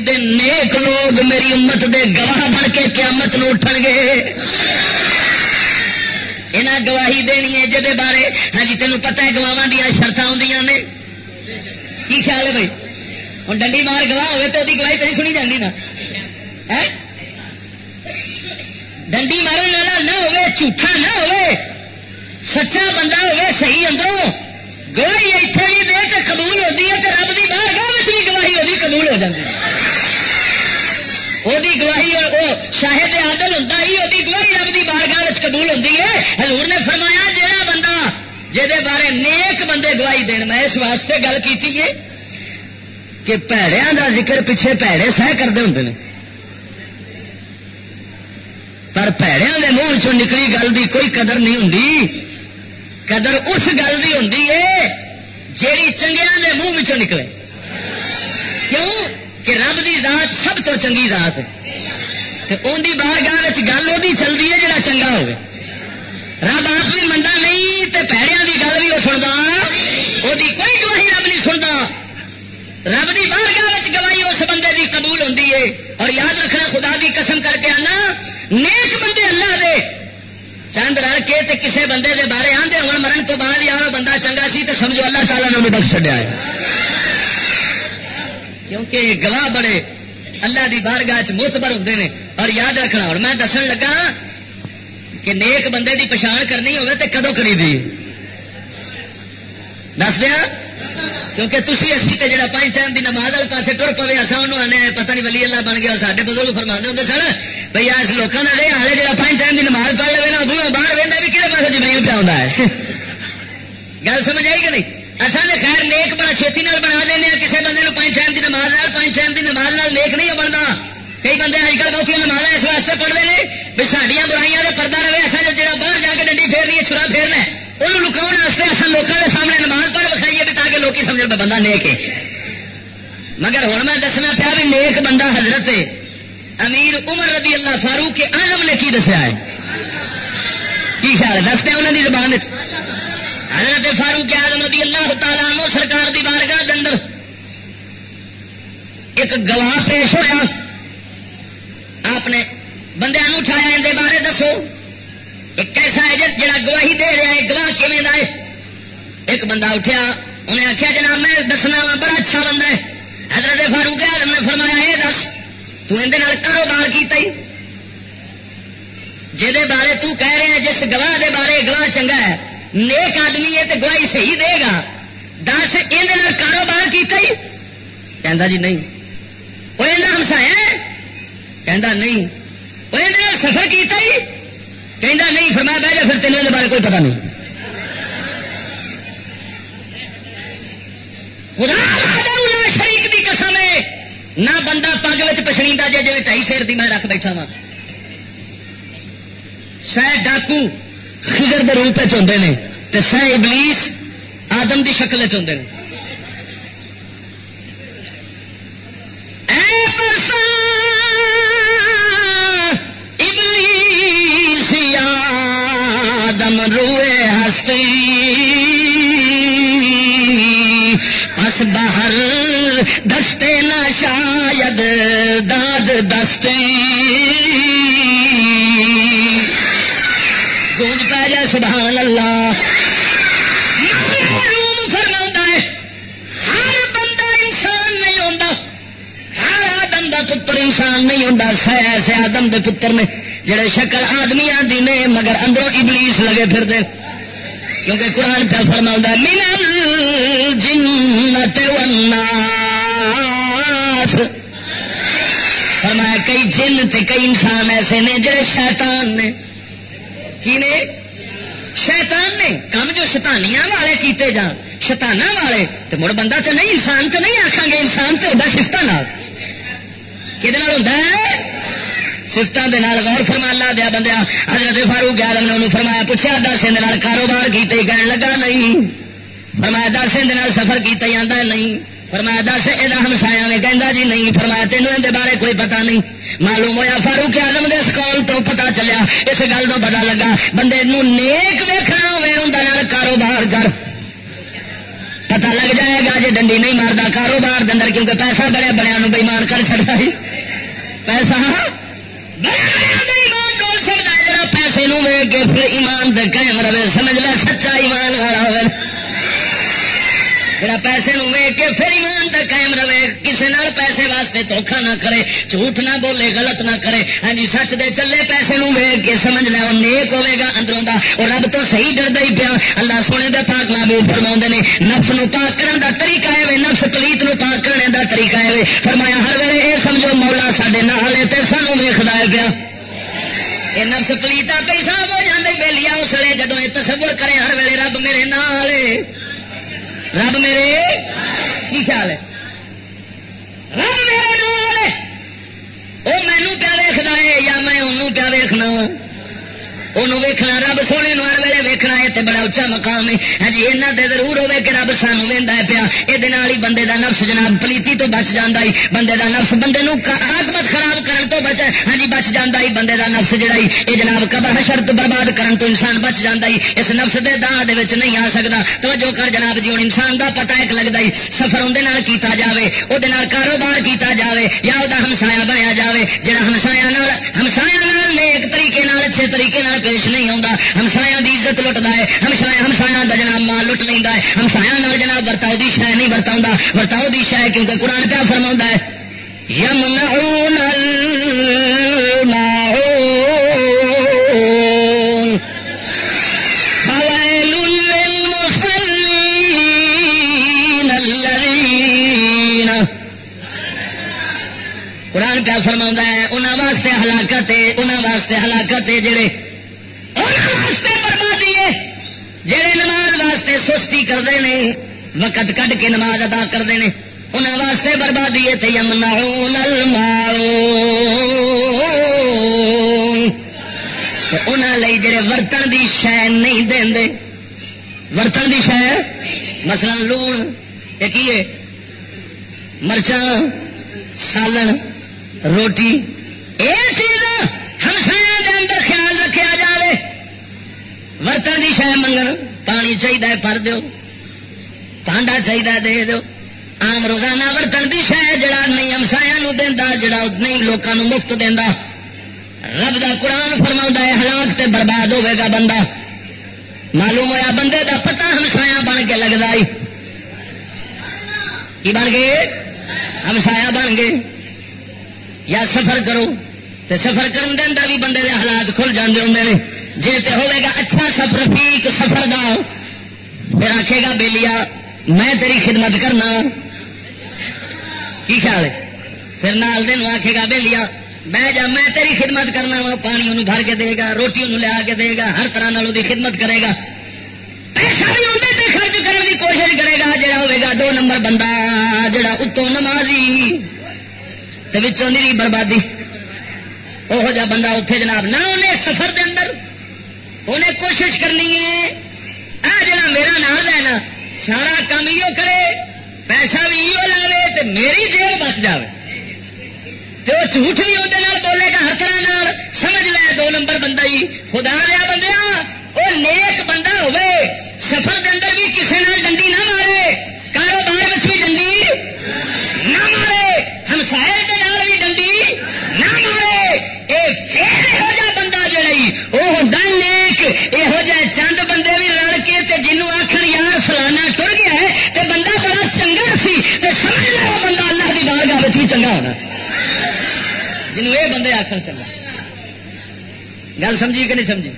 دے نیک لوگ میری امت دے گواہ بن کے قیامت نو اٹھن گے یہاں گواہی دینی ہے جہد بارے؟ ہاں جی تینوں پتا ہے گواہ دیا شرط آدی نے۔ کی خیال ہے بھائی؟ ہوں ڈنڈی مار گواہ ہوئے تو گواہی تو سنی جاتی نا۔ ڈنڈی مارن والا نہ ہو جھوٹا نہ ہو سچا بندہ ہوے صحیح اندروں۔ گواہی اتنے بھی دے قبول ہوتی ہے تو رب کی باہر گاہ بھی گواہی ہوتی قبول ہو جاتی ہے۔ وہ گواہی وہ شاہد آدل ہوں ہی وہ گواہی رب کی بارگاہ قبول ہوتی ہے حضور نے فرمایا جہاں بندہ جہد بارے نیک بندے گواہی دین میں اس واسطے گل کی کہ پیڑیا کا ذکر پیچھے پیڑے سہ کرتے ہوں پر پیڑیا کے منہ چ نکلی گل کی کوئی قدر نہیں ہوں قدر اس گل کی ہوں جیڑی چنگیا کے منہ نکلے کیوں کہ رب دی ذات سب تو چنگی ذات ہے۔ ان کی بار گاہ گل وہ چلتی ہے جڑا چنگا ہوگا رب آپ بھی منڈا نہیں تے پیڑیا کی گل بھی وہ سنتا وہ کوئی گواہی رب نہیں سنتا رب کی بار گاہ گواہی اس بندے کی قبول ہوتی ہے۔ اور یاد رکھنا خدا کی قسم کر کے آنا، نیک بندے اللہ دے۔ چند رل کے تے کسے بندے دے بارے آدھے ہوں مرن تو بعد یار بندہ چنگا سی تو سمجھو اللہ تعالیٰ نے بخش چڈیا ہے۔ کیونکہ یہ گواہ بڑے اللہ دی بارگاہ موتبر ہوں نے اور یاد رکھنا اور میں دسن لگا کہ نیک بندے دی پچھان کرنی ہوگی تو کدو کری دی دس دیا؟ کیونکہ تھی اسی تے جڑا پانچ ٹائم دی نماز والے پاس ٹر پوے اصا انہوں آنے پتہ نہیں ولی اللہ بن گیا سارے بزرگ فرما ہوں سن بھائی اس لوگوں کا یہ حال ہے جڑا پانچ ٹائم دی نماز پڑھ لے نا ادو باہر رہتا بھی کہڑے پاس جمیل پہ آتا ہے؟ گل سمجھ آئی کہ نہیں؟ اصل نے خیر نیک بڑا چھتی بنا دینا کسی بندے پانچ ٹائم کی نماز پانچ ٹائم کی نماز نیک نہیں بنتا کئی بندے اج کل بہت نماز اس واسطے پڑھتے ہیں بھی سڈیا برائیاں کا پردہ رہے اصل جو باہر جا کے ڈنڈی پھیرنی ہے چھڑا پھیرنا وہ لکاؤ واسطے اصل لوگوں کے سامنے نماز پڑھ بکھائیے بھی تاکہ لوگ سمجھ بندہ نیک ہے۔ مگر ہوں میں دسنا پیا بھی نیک بندہ حضرت امیر عمر رضی اللہ فاروق کے آلم نے کی دسیا ہے؟ کی خیال ہے دستے انہوں کی زبان حضرت فاروق آدم رضی اللہ تعالیٰ عنہ سرکار دی بارگاہ اندر ایک گواہ پیش ہوا آپ نے بندے اٹھایا اندر بارے دسو۔ ایک ایسا ہے جڑا گواہی دے رہا ہے، گواہ کیون ہے؟ ایک بندہ اٹھیا، انہیں آخیا جناب میں دسنا وا، بڑا اچھا بندہ ہے۔ حضرت فاروق آدم نے فرمایا یہ دس تندر کاروبار کیتا ہی۔ جہد بارے تو کہہ رہے ہیں، جس گواہ دے بارے گواہ چنگا ہے۔ نیک آدمی ہے تو گواہی صحیح دے گا۔ دس یہ کاروبار کیتا ہی؟ کہہ جی نہیں۔ وہ ہمسا ہے؟ کہ نہیں۔ وہ سفر کیتا ہی؟ کہ نہیں۔ فرمایا بہ جا پھر تینوں بارے کوئی پتا نہیں۔ خدا شریف کی قسم ہے۔ نہ بندہ پگ پچھڑی جی جی ٹائی سیر کی میں رکھ بیٹھا وا سہ ڈاکو خزر کے روپ چاہتے ہیں تو سہ ابلیس آدم کی شکل چاہتے ہیں پس باہر دستے نہ شاید داد دستے گونج پہ جائے سبحان اللہ۔ فرما ہے، ہر بندہ انسان نہیں ہوتا ہر آدم دا پتر انسان نہیں ہوتا سہ ایسے آدم دے پتر نے جڑے شکل آدمی آدھی نے، مگر اندروں ابلیس لگے پھر دے کیونکہ قرآن پہ فرما من جنت والناس۔ فرمایا، کئی جن تے کئی انسان ایسے نے جڑے شیطان نے۔ کی نے? شیطان نے۔ کام جو شتانیاں والے کیتے جان شتانا والے تو مڑ بندہ تو نہیں، انسان تو نہیں آخان گے، انسان تو ہوتا سفت کہ ہوتا ہے؟ غور فرما لا دیا بندہ حضرت فاروق آدم نے انہوں فرمایا پوچھا دس کاروبار کیتے کہنے لگا نہیں؟ فرمایا، دس سفر کیتا جانا نہیں۔ فرمایا، دس یہ ہمسایا نے کہہ جی نہیں فرمایا، تینوں اندر بارے کوئی پتا نہیں. معلوم ہوا فاروق آدم کے سکول تو پتا چلیا، اس گل تو پتا لگا، بندے نیک ویخنا ہوئے اندر کاروبار کر۔ پتا لگ جائے گا جی ڈنڈی نہیں مارتا کاروبار دن کیونکہ پیسہ بڑے بڑے بےمان کر چڑتا ہے۔ پیسہ سکتا جا پیسے نو ویگ کے پھر ایمان دے قائم رہے، سمجھ لے، سچا ایمان والا ہوئے جڑا پیسے نو ویگ کے پھر ایمان دے قائم رہے کسی نال پیسے واسطے دھوکھا نہ کرے، جھوٹ نہ بولے، غلط نہ کرے۔ ہاں جی سچ دے چلے پیسے نو ویگ کے سمجھ لے، وہ نیک ہوے گا اندروں دا۔ اور رب تو صحیح ڈردا ہی پیا۔ اللہ سونے دے پاک محبوب فرما نے، نفس نو پاک کرن دا طریقہ ہے نفس پلیت نو پاک کرنے دا طریقہ ہے فرمایا، ہر ویلے یہ سمجھو، مولا سڈے نال ہے تے سانو ویکھدا ہے پیا۔ یہ نفس پلیتا پیسہ ہو جاندے بے لیا اس لیے جدو یہ تصور کرے، ہر ویلے رب میرے نال رب میرے، کی خیال ہے؟ رب میرے نال وہ مینو پیا ویخنا ہے یا میں انہوں پیا ویخنا انہوں ویکھنا رب سونے نو ہر ویلے ویکھنا ہے تے بڑا اچا مقام ہے ہاں جی یہاں دے ضرور ہوے کہ رب سانو ویندا ہے پیا یہ بندے دا نفس جناب پلیتی تو بچ جاندا ہے بندے دا نفس بندے نو آکمت خراب کرن تو بچ ہاں جی بچ جاندا ہے بندے دا نفس جڑا ہے جناب قبر شرط برباد کرن تو انسان بچ جاندا ہے اس نفس دے داں دے وچ نہیں آ سکدا توجہ کر جناب جی ہن انسان دا پتہ ایک لگدا ہے سفر اون دے نال کیتا جاوے او دے نال کاروبار کیتا جاوے یا او دا ہمسایا بنیا جاوے جڑا ہمسایا نال ہمسایا نال نیک طریقے نال اچھے طریقے نال پیش نہیں آتا ہمسایا کی عزت لٹتا ہے۔ ہمسایا ہمسایا کا جناب مال لٹ لینا ہے۔ ہمسایا جناب برتاؤ کی شہ نہیں برتا برتاؤ کی شہ کیونکہ قرآن پیا فرما ہے؟ یم قرآن کیا فرما ہے؟ انہوں واسطے ہلاکت ہے انہوں واسطے ہلاکت ہے جڑے واسطے بربادی ہے جہے نماز واسطے سستی کرتے ہیں، وقت کھ کے نماز ادا کرتے ہیں۔ انہوں واسطے بربادی ہے تو یمنا انہوں جڑے ورتن کی شہ نہیں دے ورتن کی شہ مثلا لون، یہ مرچا سالن، روٹی۔ یہ چیز ہمسایا کے اندر خیال رکھا جائے ورتن کی شہ منگن۔ پانی چاہیے پر دو پانڈا چاہیے دے دو آم روزانہ ورتن کی شہ جڑا نہیں ہمسایا دینا جڑا نہیں لوگوں مفت دینا رب دا قرآن فرما ہے، ہلاک تے برباد ہوے گا بندہ۔ معلوم ہوا بندے دا پتا ہمسایا بن کے لگتا ہے کی بن گئے؟ ہمسایا بن گئے۔ یا سفر کرو تو سفر کرن دن بھی بندے دے حالات کھل جاندے ہوں نے۔ جی تے ہوئے گا اچھا سفر فیق سفر دا، پھر آکھے گا بےلیا میں تیری خدمت کرنا۔ کی خیال ہے؟ پھر نال دن آکھے گا بےلیا بہ جا، میں تیری خدمت کرنا وا، پانی انہوں بھر کے دے گا، روٹی انہوں لیا کے دے گا، ہر طرح نال دی خدمت کرے گا۔ پیسہ بھی اندر تے خرچ کرنے کی کوشش کرے گا، جڑا ہوئے گا دو نمبر بندہ، جڑا اتوں نمازی۔ نہیں بربادی۔ وہ جا بندہ اتے جناب، نہ انہیں سفر دے اندر انہیں کوشش کرنی ہے۔ آ جا میرا نام ہے نا، سارا کام یہ کرے، پیسہ بھی یہ لاوے تو میری جیل بچ جائے تو وہ جھوٹ بھی اندر بولے گا ہر طرح سمجھ لے دو نمبر بندہ ہی خدا لیا بندہ وہ نیک بندہ ہوئے سفر کے اندر بھی کسی نے ڈنڈی نہ مارے۔ کاروبار میں بھی ڈنڈی نہ مارے۔ ہمسائے کے نال بھی ڈنڈی نہ مارے۔ یہ پھر یہو جہ وہ نیک یہو جہ چند بندے بھی رل کے تے جنوں آخر یار فلانا ٹر گیا ہے تے بندہ بڑا چنگا سی تے سمجھ لو بندہ اللہ کی بارگاہ بھی چنگا ہونا جنوں یہ بندے آخر چنگا گل سمجھی کہ نہیں سمجھی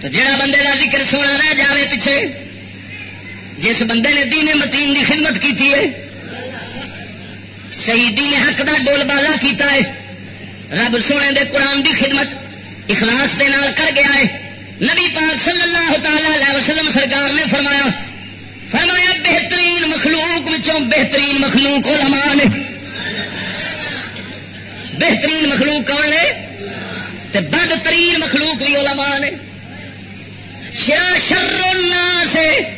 تو جہاں بندے کا ذکر سونا رہ جائے پیچھے جس بندے نے دین متین کی خدمت کی ہے صحیح دین حق کا ڈول بالا کیتا ہے رب سونے دے قرآن دی خدمت اخلاص دے نال کر گیا ہے۔ نبی پاک صلی اللہ تعالی علیہ وسلم سرکار نے فرمایا فرمایا، بہترین مخلوق وچوں بہترین مخلوق علماء نے۔ بہترین مخلوق کون نے؟ تے بدترین مخلوق بھی علماء نے۔ شرا شر الناس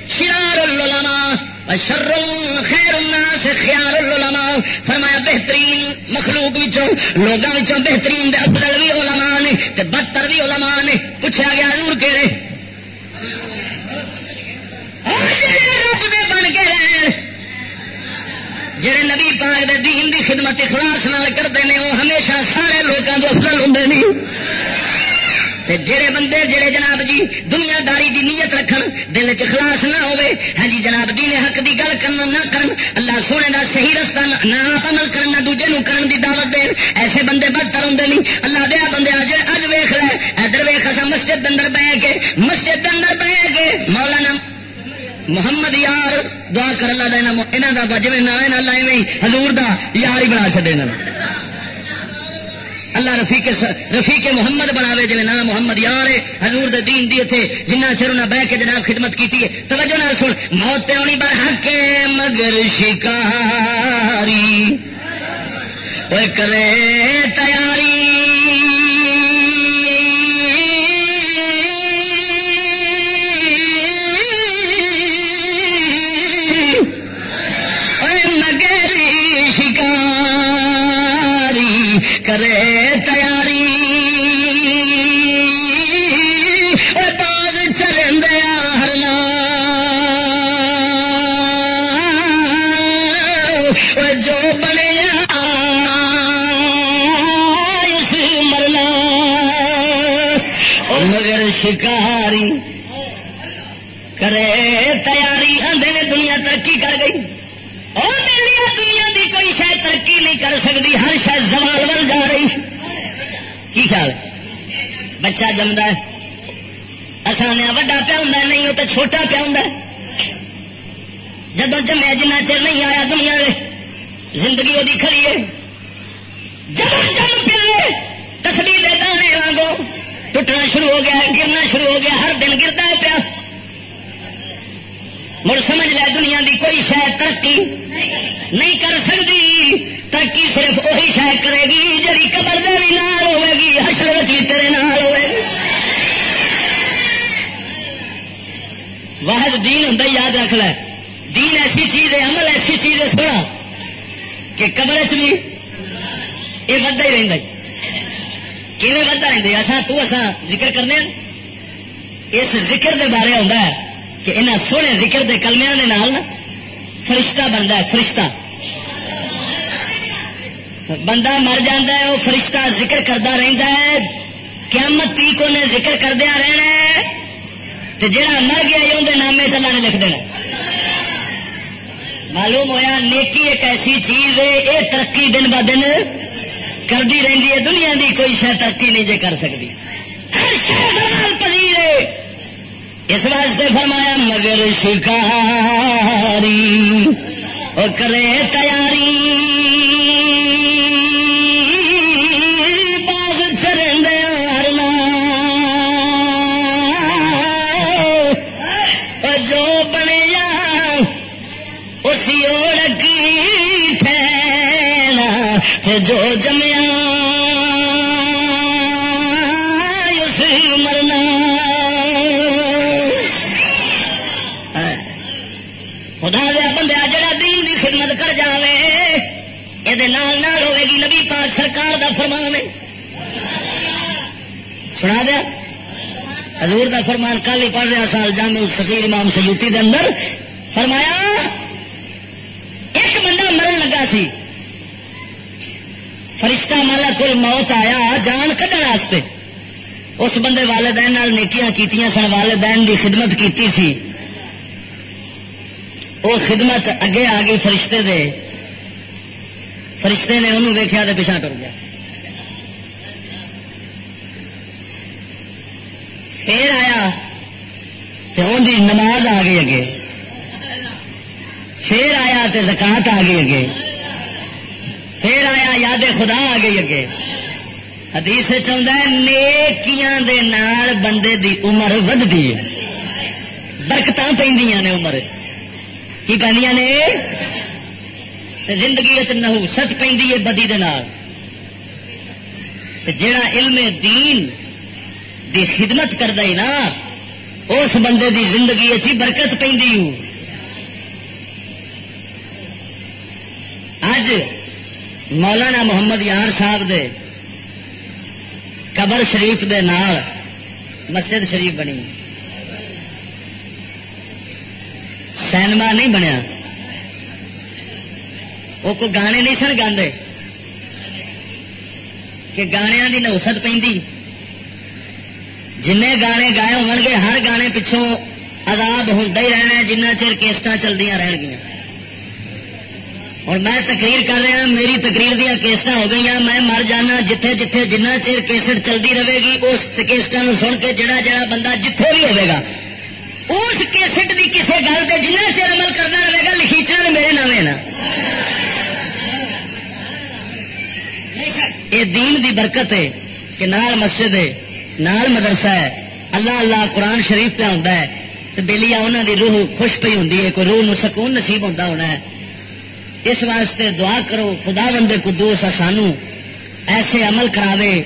شرار العلماء شر خیر الناس، خیار العلماء. فرمایا، بہترین مخلوق وچوں، لوگاں وچوں بہترین دے افضل بھی علماء نے تے بدتر بھی علماء نے. پوچھا گیا، حضور کہڑے ہاں، رب دے بن کے رہن جڑے نبی پاک دے دین دی خدمت اخلاص نال کرتے ہیں وہ ہمیشہ سارے لوگوں کے افضل ہوں نہیں جڑے بندے جڑے جناب جی دنیا داری دی نیت رکھن، دل چلاس نہ ہوے ہاں جی جناب دین حق دی گل کرن نہ کرن، اللہ سونے دا صحیح رستہ نہ آپ عمل کرن، نہ دوجے نو کرن دی دعوت دین۔ ایسے بندے بدتر ہوں نہیں۔ اللہ دیا بندے اج اج ویخ لے، ادھر ویخ اصا مسجد اندر بہ کے مسجد اندر بہ کے مولانا محمد یار، دعا کر اللہ دینا یہاں کا جی نہ لائے حضور دا یار ہی بنا چڑے اللہ رفیق رفیق محمد بناوے جی نام محمد یار حضور دے دین دی تھے جنہ چر انہیں بہ کے جناب خدمت کی ہے۔ توجہ نہ سن، موت آنی بر حق مگر شکاری کرے تیاری۔ کرے تیاری۔ شکاری کرے تیاری۔ آدھے نے دنیا ترقی کر گئی اور دنیا دی کوئی شاید ترقی نہیں کر سکتی، ہر شاید زوال ول جا رہی۔ کی خیال؟ بچہ جمد آسان وا پیا ہوں نہیں وہ تو چھوٹا پیا ہوں جب جمیا جنہ چر نہیں آیا دنیا میں زندگی وہ کھڑی ہے۔ جب جم پیا تسلی دے دانے وانگو ٹوٹنا شروع ہو گیا، گرنا شروع ہو گیا، ہر دن گرتا ہے پیا۔ مڑ سمجھ لیا دنیا دی کوئی شاید ترقی نہیں کر سکتی۔ ترقی صرف وہی شاید کرے گی جی قبر دے بھی نال ہوے گی، حشر بھی تیرے نال ہوے۔ گی واحد دین ہوں یاد رکھ لے۔ دین ایسی چیز ہے، عمل ایسی چیز ہے، سونا، کہ قبر چ بھی یہ بڑا ہی رہتا کیون بنتا رہتے اصا تو اصا ذکر کرنے ہاں۔ اس ذکر دے بارے ہوتا ہے۔ کہ انہوں سونے ذکر دے کلمیا کے نال فرشتہ بنتا ہے، فرشتہ۔ بندہ مر جا ہے وہ فرشتہ ذکر کرتا رہتا ہے۔ قیامت تی کو نے ذکر کردیا رہنا ہے۔ تو جہاں مر گیا یہ اندر نامے چلا نے لکھ دینا۔ معلوم ہویا نیکی ایک ایسی چیز ہے یہ ترقی دن ب دن کرتی رہی ہے۔ دنیا دی کوئی شہ ترقی نہیں جے کر سکتی ہر شہر پذیر ہے۔ اس واسطے فرمایا، مگر شکاری، وہ کرے تیاری۔ باغ چرن ہرنا جو بنے جا اسی اوڑکی ٹھہنا جو جمیا سرکار دا فرمان ہے۔ سنا دیا؟ حضور دا فرمان کل ہی پڑھ رہا سال جامع سفیر امام سیوتی دے اندر۔ فرمایا، ایک بندہ مرن لگا سی۔ فرشتہ مالا کل موت آیا، جان کھڈن واسطے۔ اس بندے والدین نیکیاں کیتیاں سن، والدین دی خدمت کیتی سی۔ وہ خدمت اگے آ گئی فرشتے دے۔ فرشتے نے انہوں ویکیا تو پیچھا ٹر گیا۔ پھر آیا تو ان کی نماز آ گئی اگے۔ پھر آیا تو زکات آ گئی اگے۔ پھر آیا یاد خدا آ گئی اگے۔ حدیث چاہتا ہے، نیکیاں دے نال بندے دی عمر ودتی ہے۔ برکت پہ نے عمر کی پہ نے زندگی نہوست پہ بدی دے نال۔ جڑا علم دین دی خدمت کرتا ہی نا، اس بندے دی زندگی اچھی برکت پہ اج مولانا محمد یار صاحب دے قبر شریف دے نال مسجد شریف بنی۔ سینما نہیں بنیا۔ وہ کوئی گانے نہیں سن گاندے۔ کہ گانے کی نوست پہ جن گانے گائے ہو گے، ہر گانے پچھوں آزاد ہوتا ہی رہنا جنہ چر کیسٹ چلدیا رہن گیا اور میں تقریر کر رہا میری تقریر دیا کیسٹ ہو گئی میں مر جانا جتھے جتھے جنہ چر کیسٹ چلتی رہے گی، اس کیسٹ سن کے جڑا جڑا بندہ جتھے بھی ہوے گا اس کیسٹ کی کسی گل سے جنہ چر عمل کرنا رہے گا لکھیچا میرے نام نا۔ یہ دین دی برکت ہے کہ نال مسجد ہے نال مدرسہ ہے۔ اللہ اللہ قرآن شریف پہ ہوتا ہے تو بےلییا انہوں دی روح خوش پی ہوں کوئی روح سکون نصیب ہوتا ہونا ہے۔ اس واسطے دعا کرو خدا بندے کو دوست سانو ایسے عمل کراوے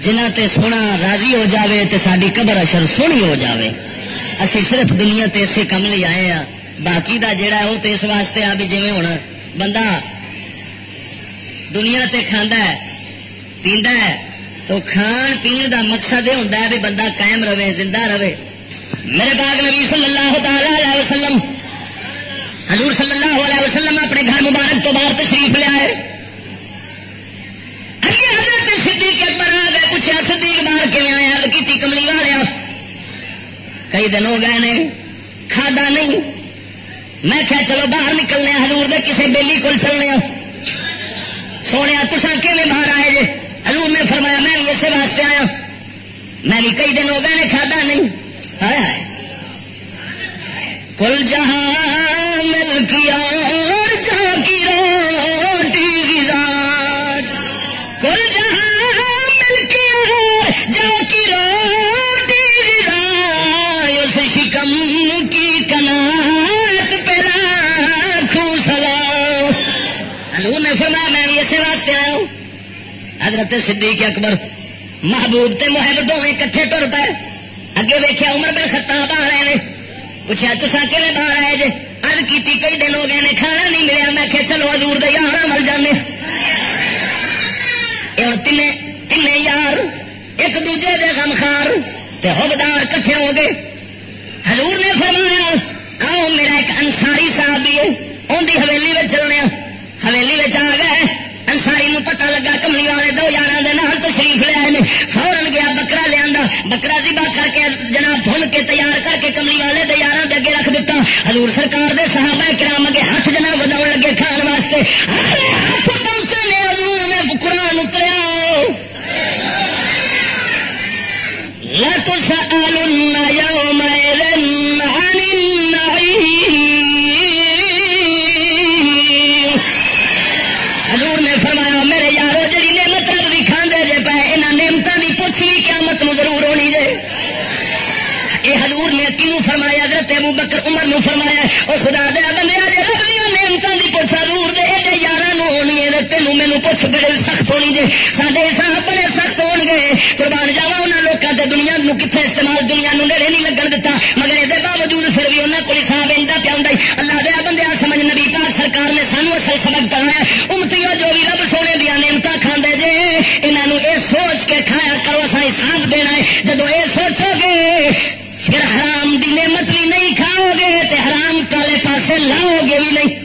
جنہ تے سونا راضی ہو جاوے تے ساری قبر اشر سونی ہو جاوے۔ اسی صرف دنیا تے اسے کم لی آئے ہاں۔ باقی دا جڑا ہے وہ تو اس واسطے آ بھی جی ہونا۔ بندہ دنیا تے کھانا ہے، پیندا ہے، تو کھان پین دا مقصد یہ ہوتا ہے بھی بندہ قائم رہے، زندہ رہے۔ میرے باغ نبی صلی اللہ تعالی علیہ وسلم، حضور صلی اللہ علیہ وسلم اپنے گھر مبارک تو باہر تشریف لے آئے۔ حضرت صدیق اکبر آ گئے، پوچھا، صدیق بار کے آیا کی کملی والے کئی دن ہو گئے نے، کھادا نہیں۔ میں کیا چلو باہر نکلنے حضور دے کسی بیلی کو چلنے سونے تسا کہ باہر آئے جے؟ حضور نے فرمایا، میں بھی اسے واسطے آیا۔ میں بھی کئی دن ہو گئے نے، کھادا نہیں۔ ہائے ہائے۔ کل جہاں مل کیا اور جہاں کی روٹی غذا۔ کل جہاں مل کیا جہاں کی روٹی غذا اس شکم کی کنات پہلا خوصلا حضور نے فرمایا میں بھی اسے واسطے آیا ہوں حضرت صدیق اکبر، محبوب تے محب دونوں کٹھے ٹر پے۔ اگے ویخیا عمر بن خطاب آ رہے ہیں پوچھا تسا کہ باہر آئے جی ارد کی کئی دن ہو گئے نے، کھانا نہیں ملیا۔ میں کہ چلو ہزور دے یار مل جانے۔ ہوں تین تین یار، ایک دوجے دے غمخار تے حبدار کٹھے ہو گئے۔ حضور نے فرمایا، آؤ میرا ایک انساری صاحب بھی ہے ان کی حویلی میں چلنے حویلی میں آ گئے انساری نو پتا لگا کملی والے دو یار تو شریف لے آئے فورن گیا بکرا لیا بکرا زبا کر کے جناب بھول کے تیار کر کے کملی والے دے یار اگے رکھ دیتا حضور سرکار دے صحابہ کرام اگے ہاتھ جناب بدا لگے کھان واسطے۔ ہاتھ پہنچنے لتسألن حضور نے فرمایا، میرے یارو جی نعمت رب
بھی کھانے جے پہ یہاں نعمتوں کی پوچھ بھی قیامت نو ضرور ہونی جے۔ یہ حضور نے کیوں
فرمایا؟ حضرت ابو بکر عمر نو فرمایا اور خدا دیا بندے نعمتوں کی پوچھ ضرور دے سانو مینو پوچھ بڑے سخت ہونی جی سارے سان بڑے سخت ہو گئے قربان جاوا انہوں لوگوں کے دنیا نو کتنے استعمال دنیا نو نڑے نہیں لگن دتا، مگر یہ باوجود پھر بھی انہوں کو سان وہدا پیا اللہ دیا بندے سمجھ، نبی پاک سرکار نے سانو اصل سبق پڑھایا امتی جو بھی رب سونے دیا نعمت کھانے جی یہ سوچ کے کھایا کرو سائی ساتھ دینا ہے۔ جب یہ سوچو گے، پھر حرام کی نعمت بھی
نہیں کھاؤ گے تو حرام کالے پاسے لاؤ گے بھی نہیں۔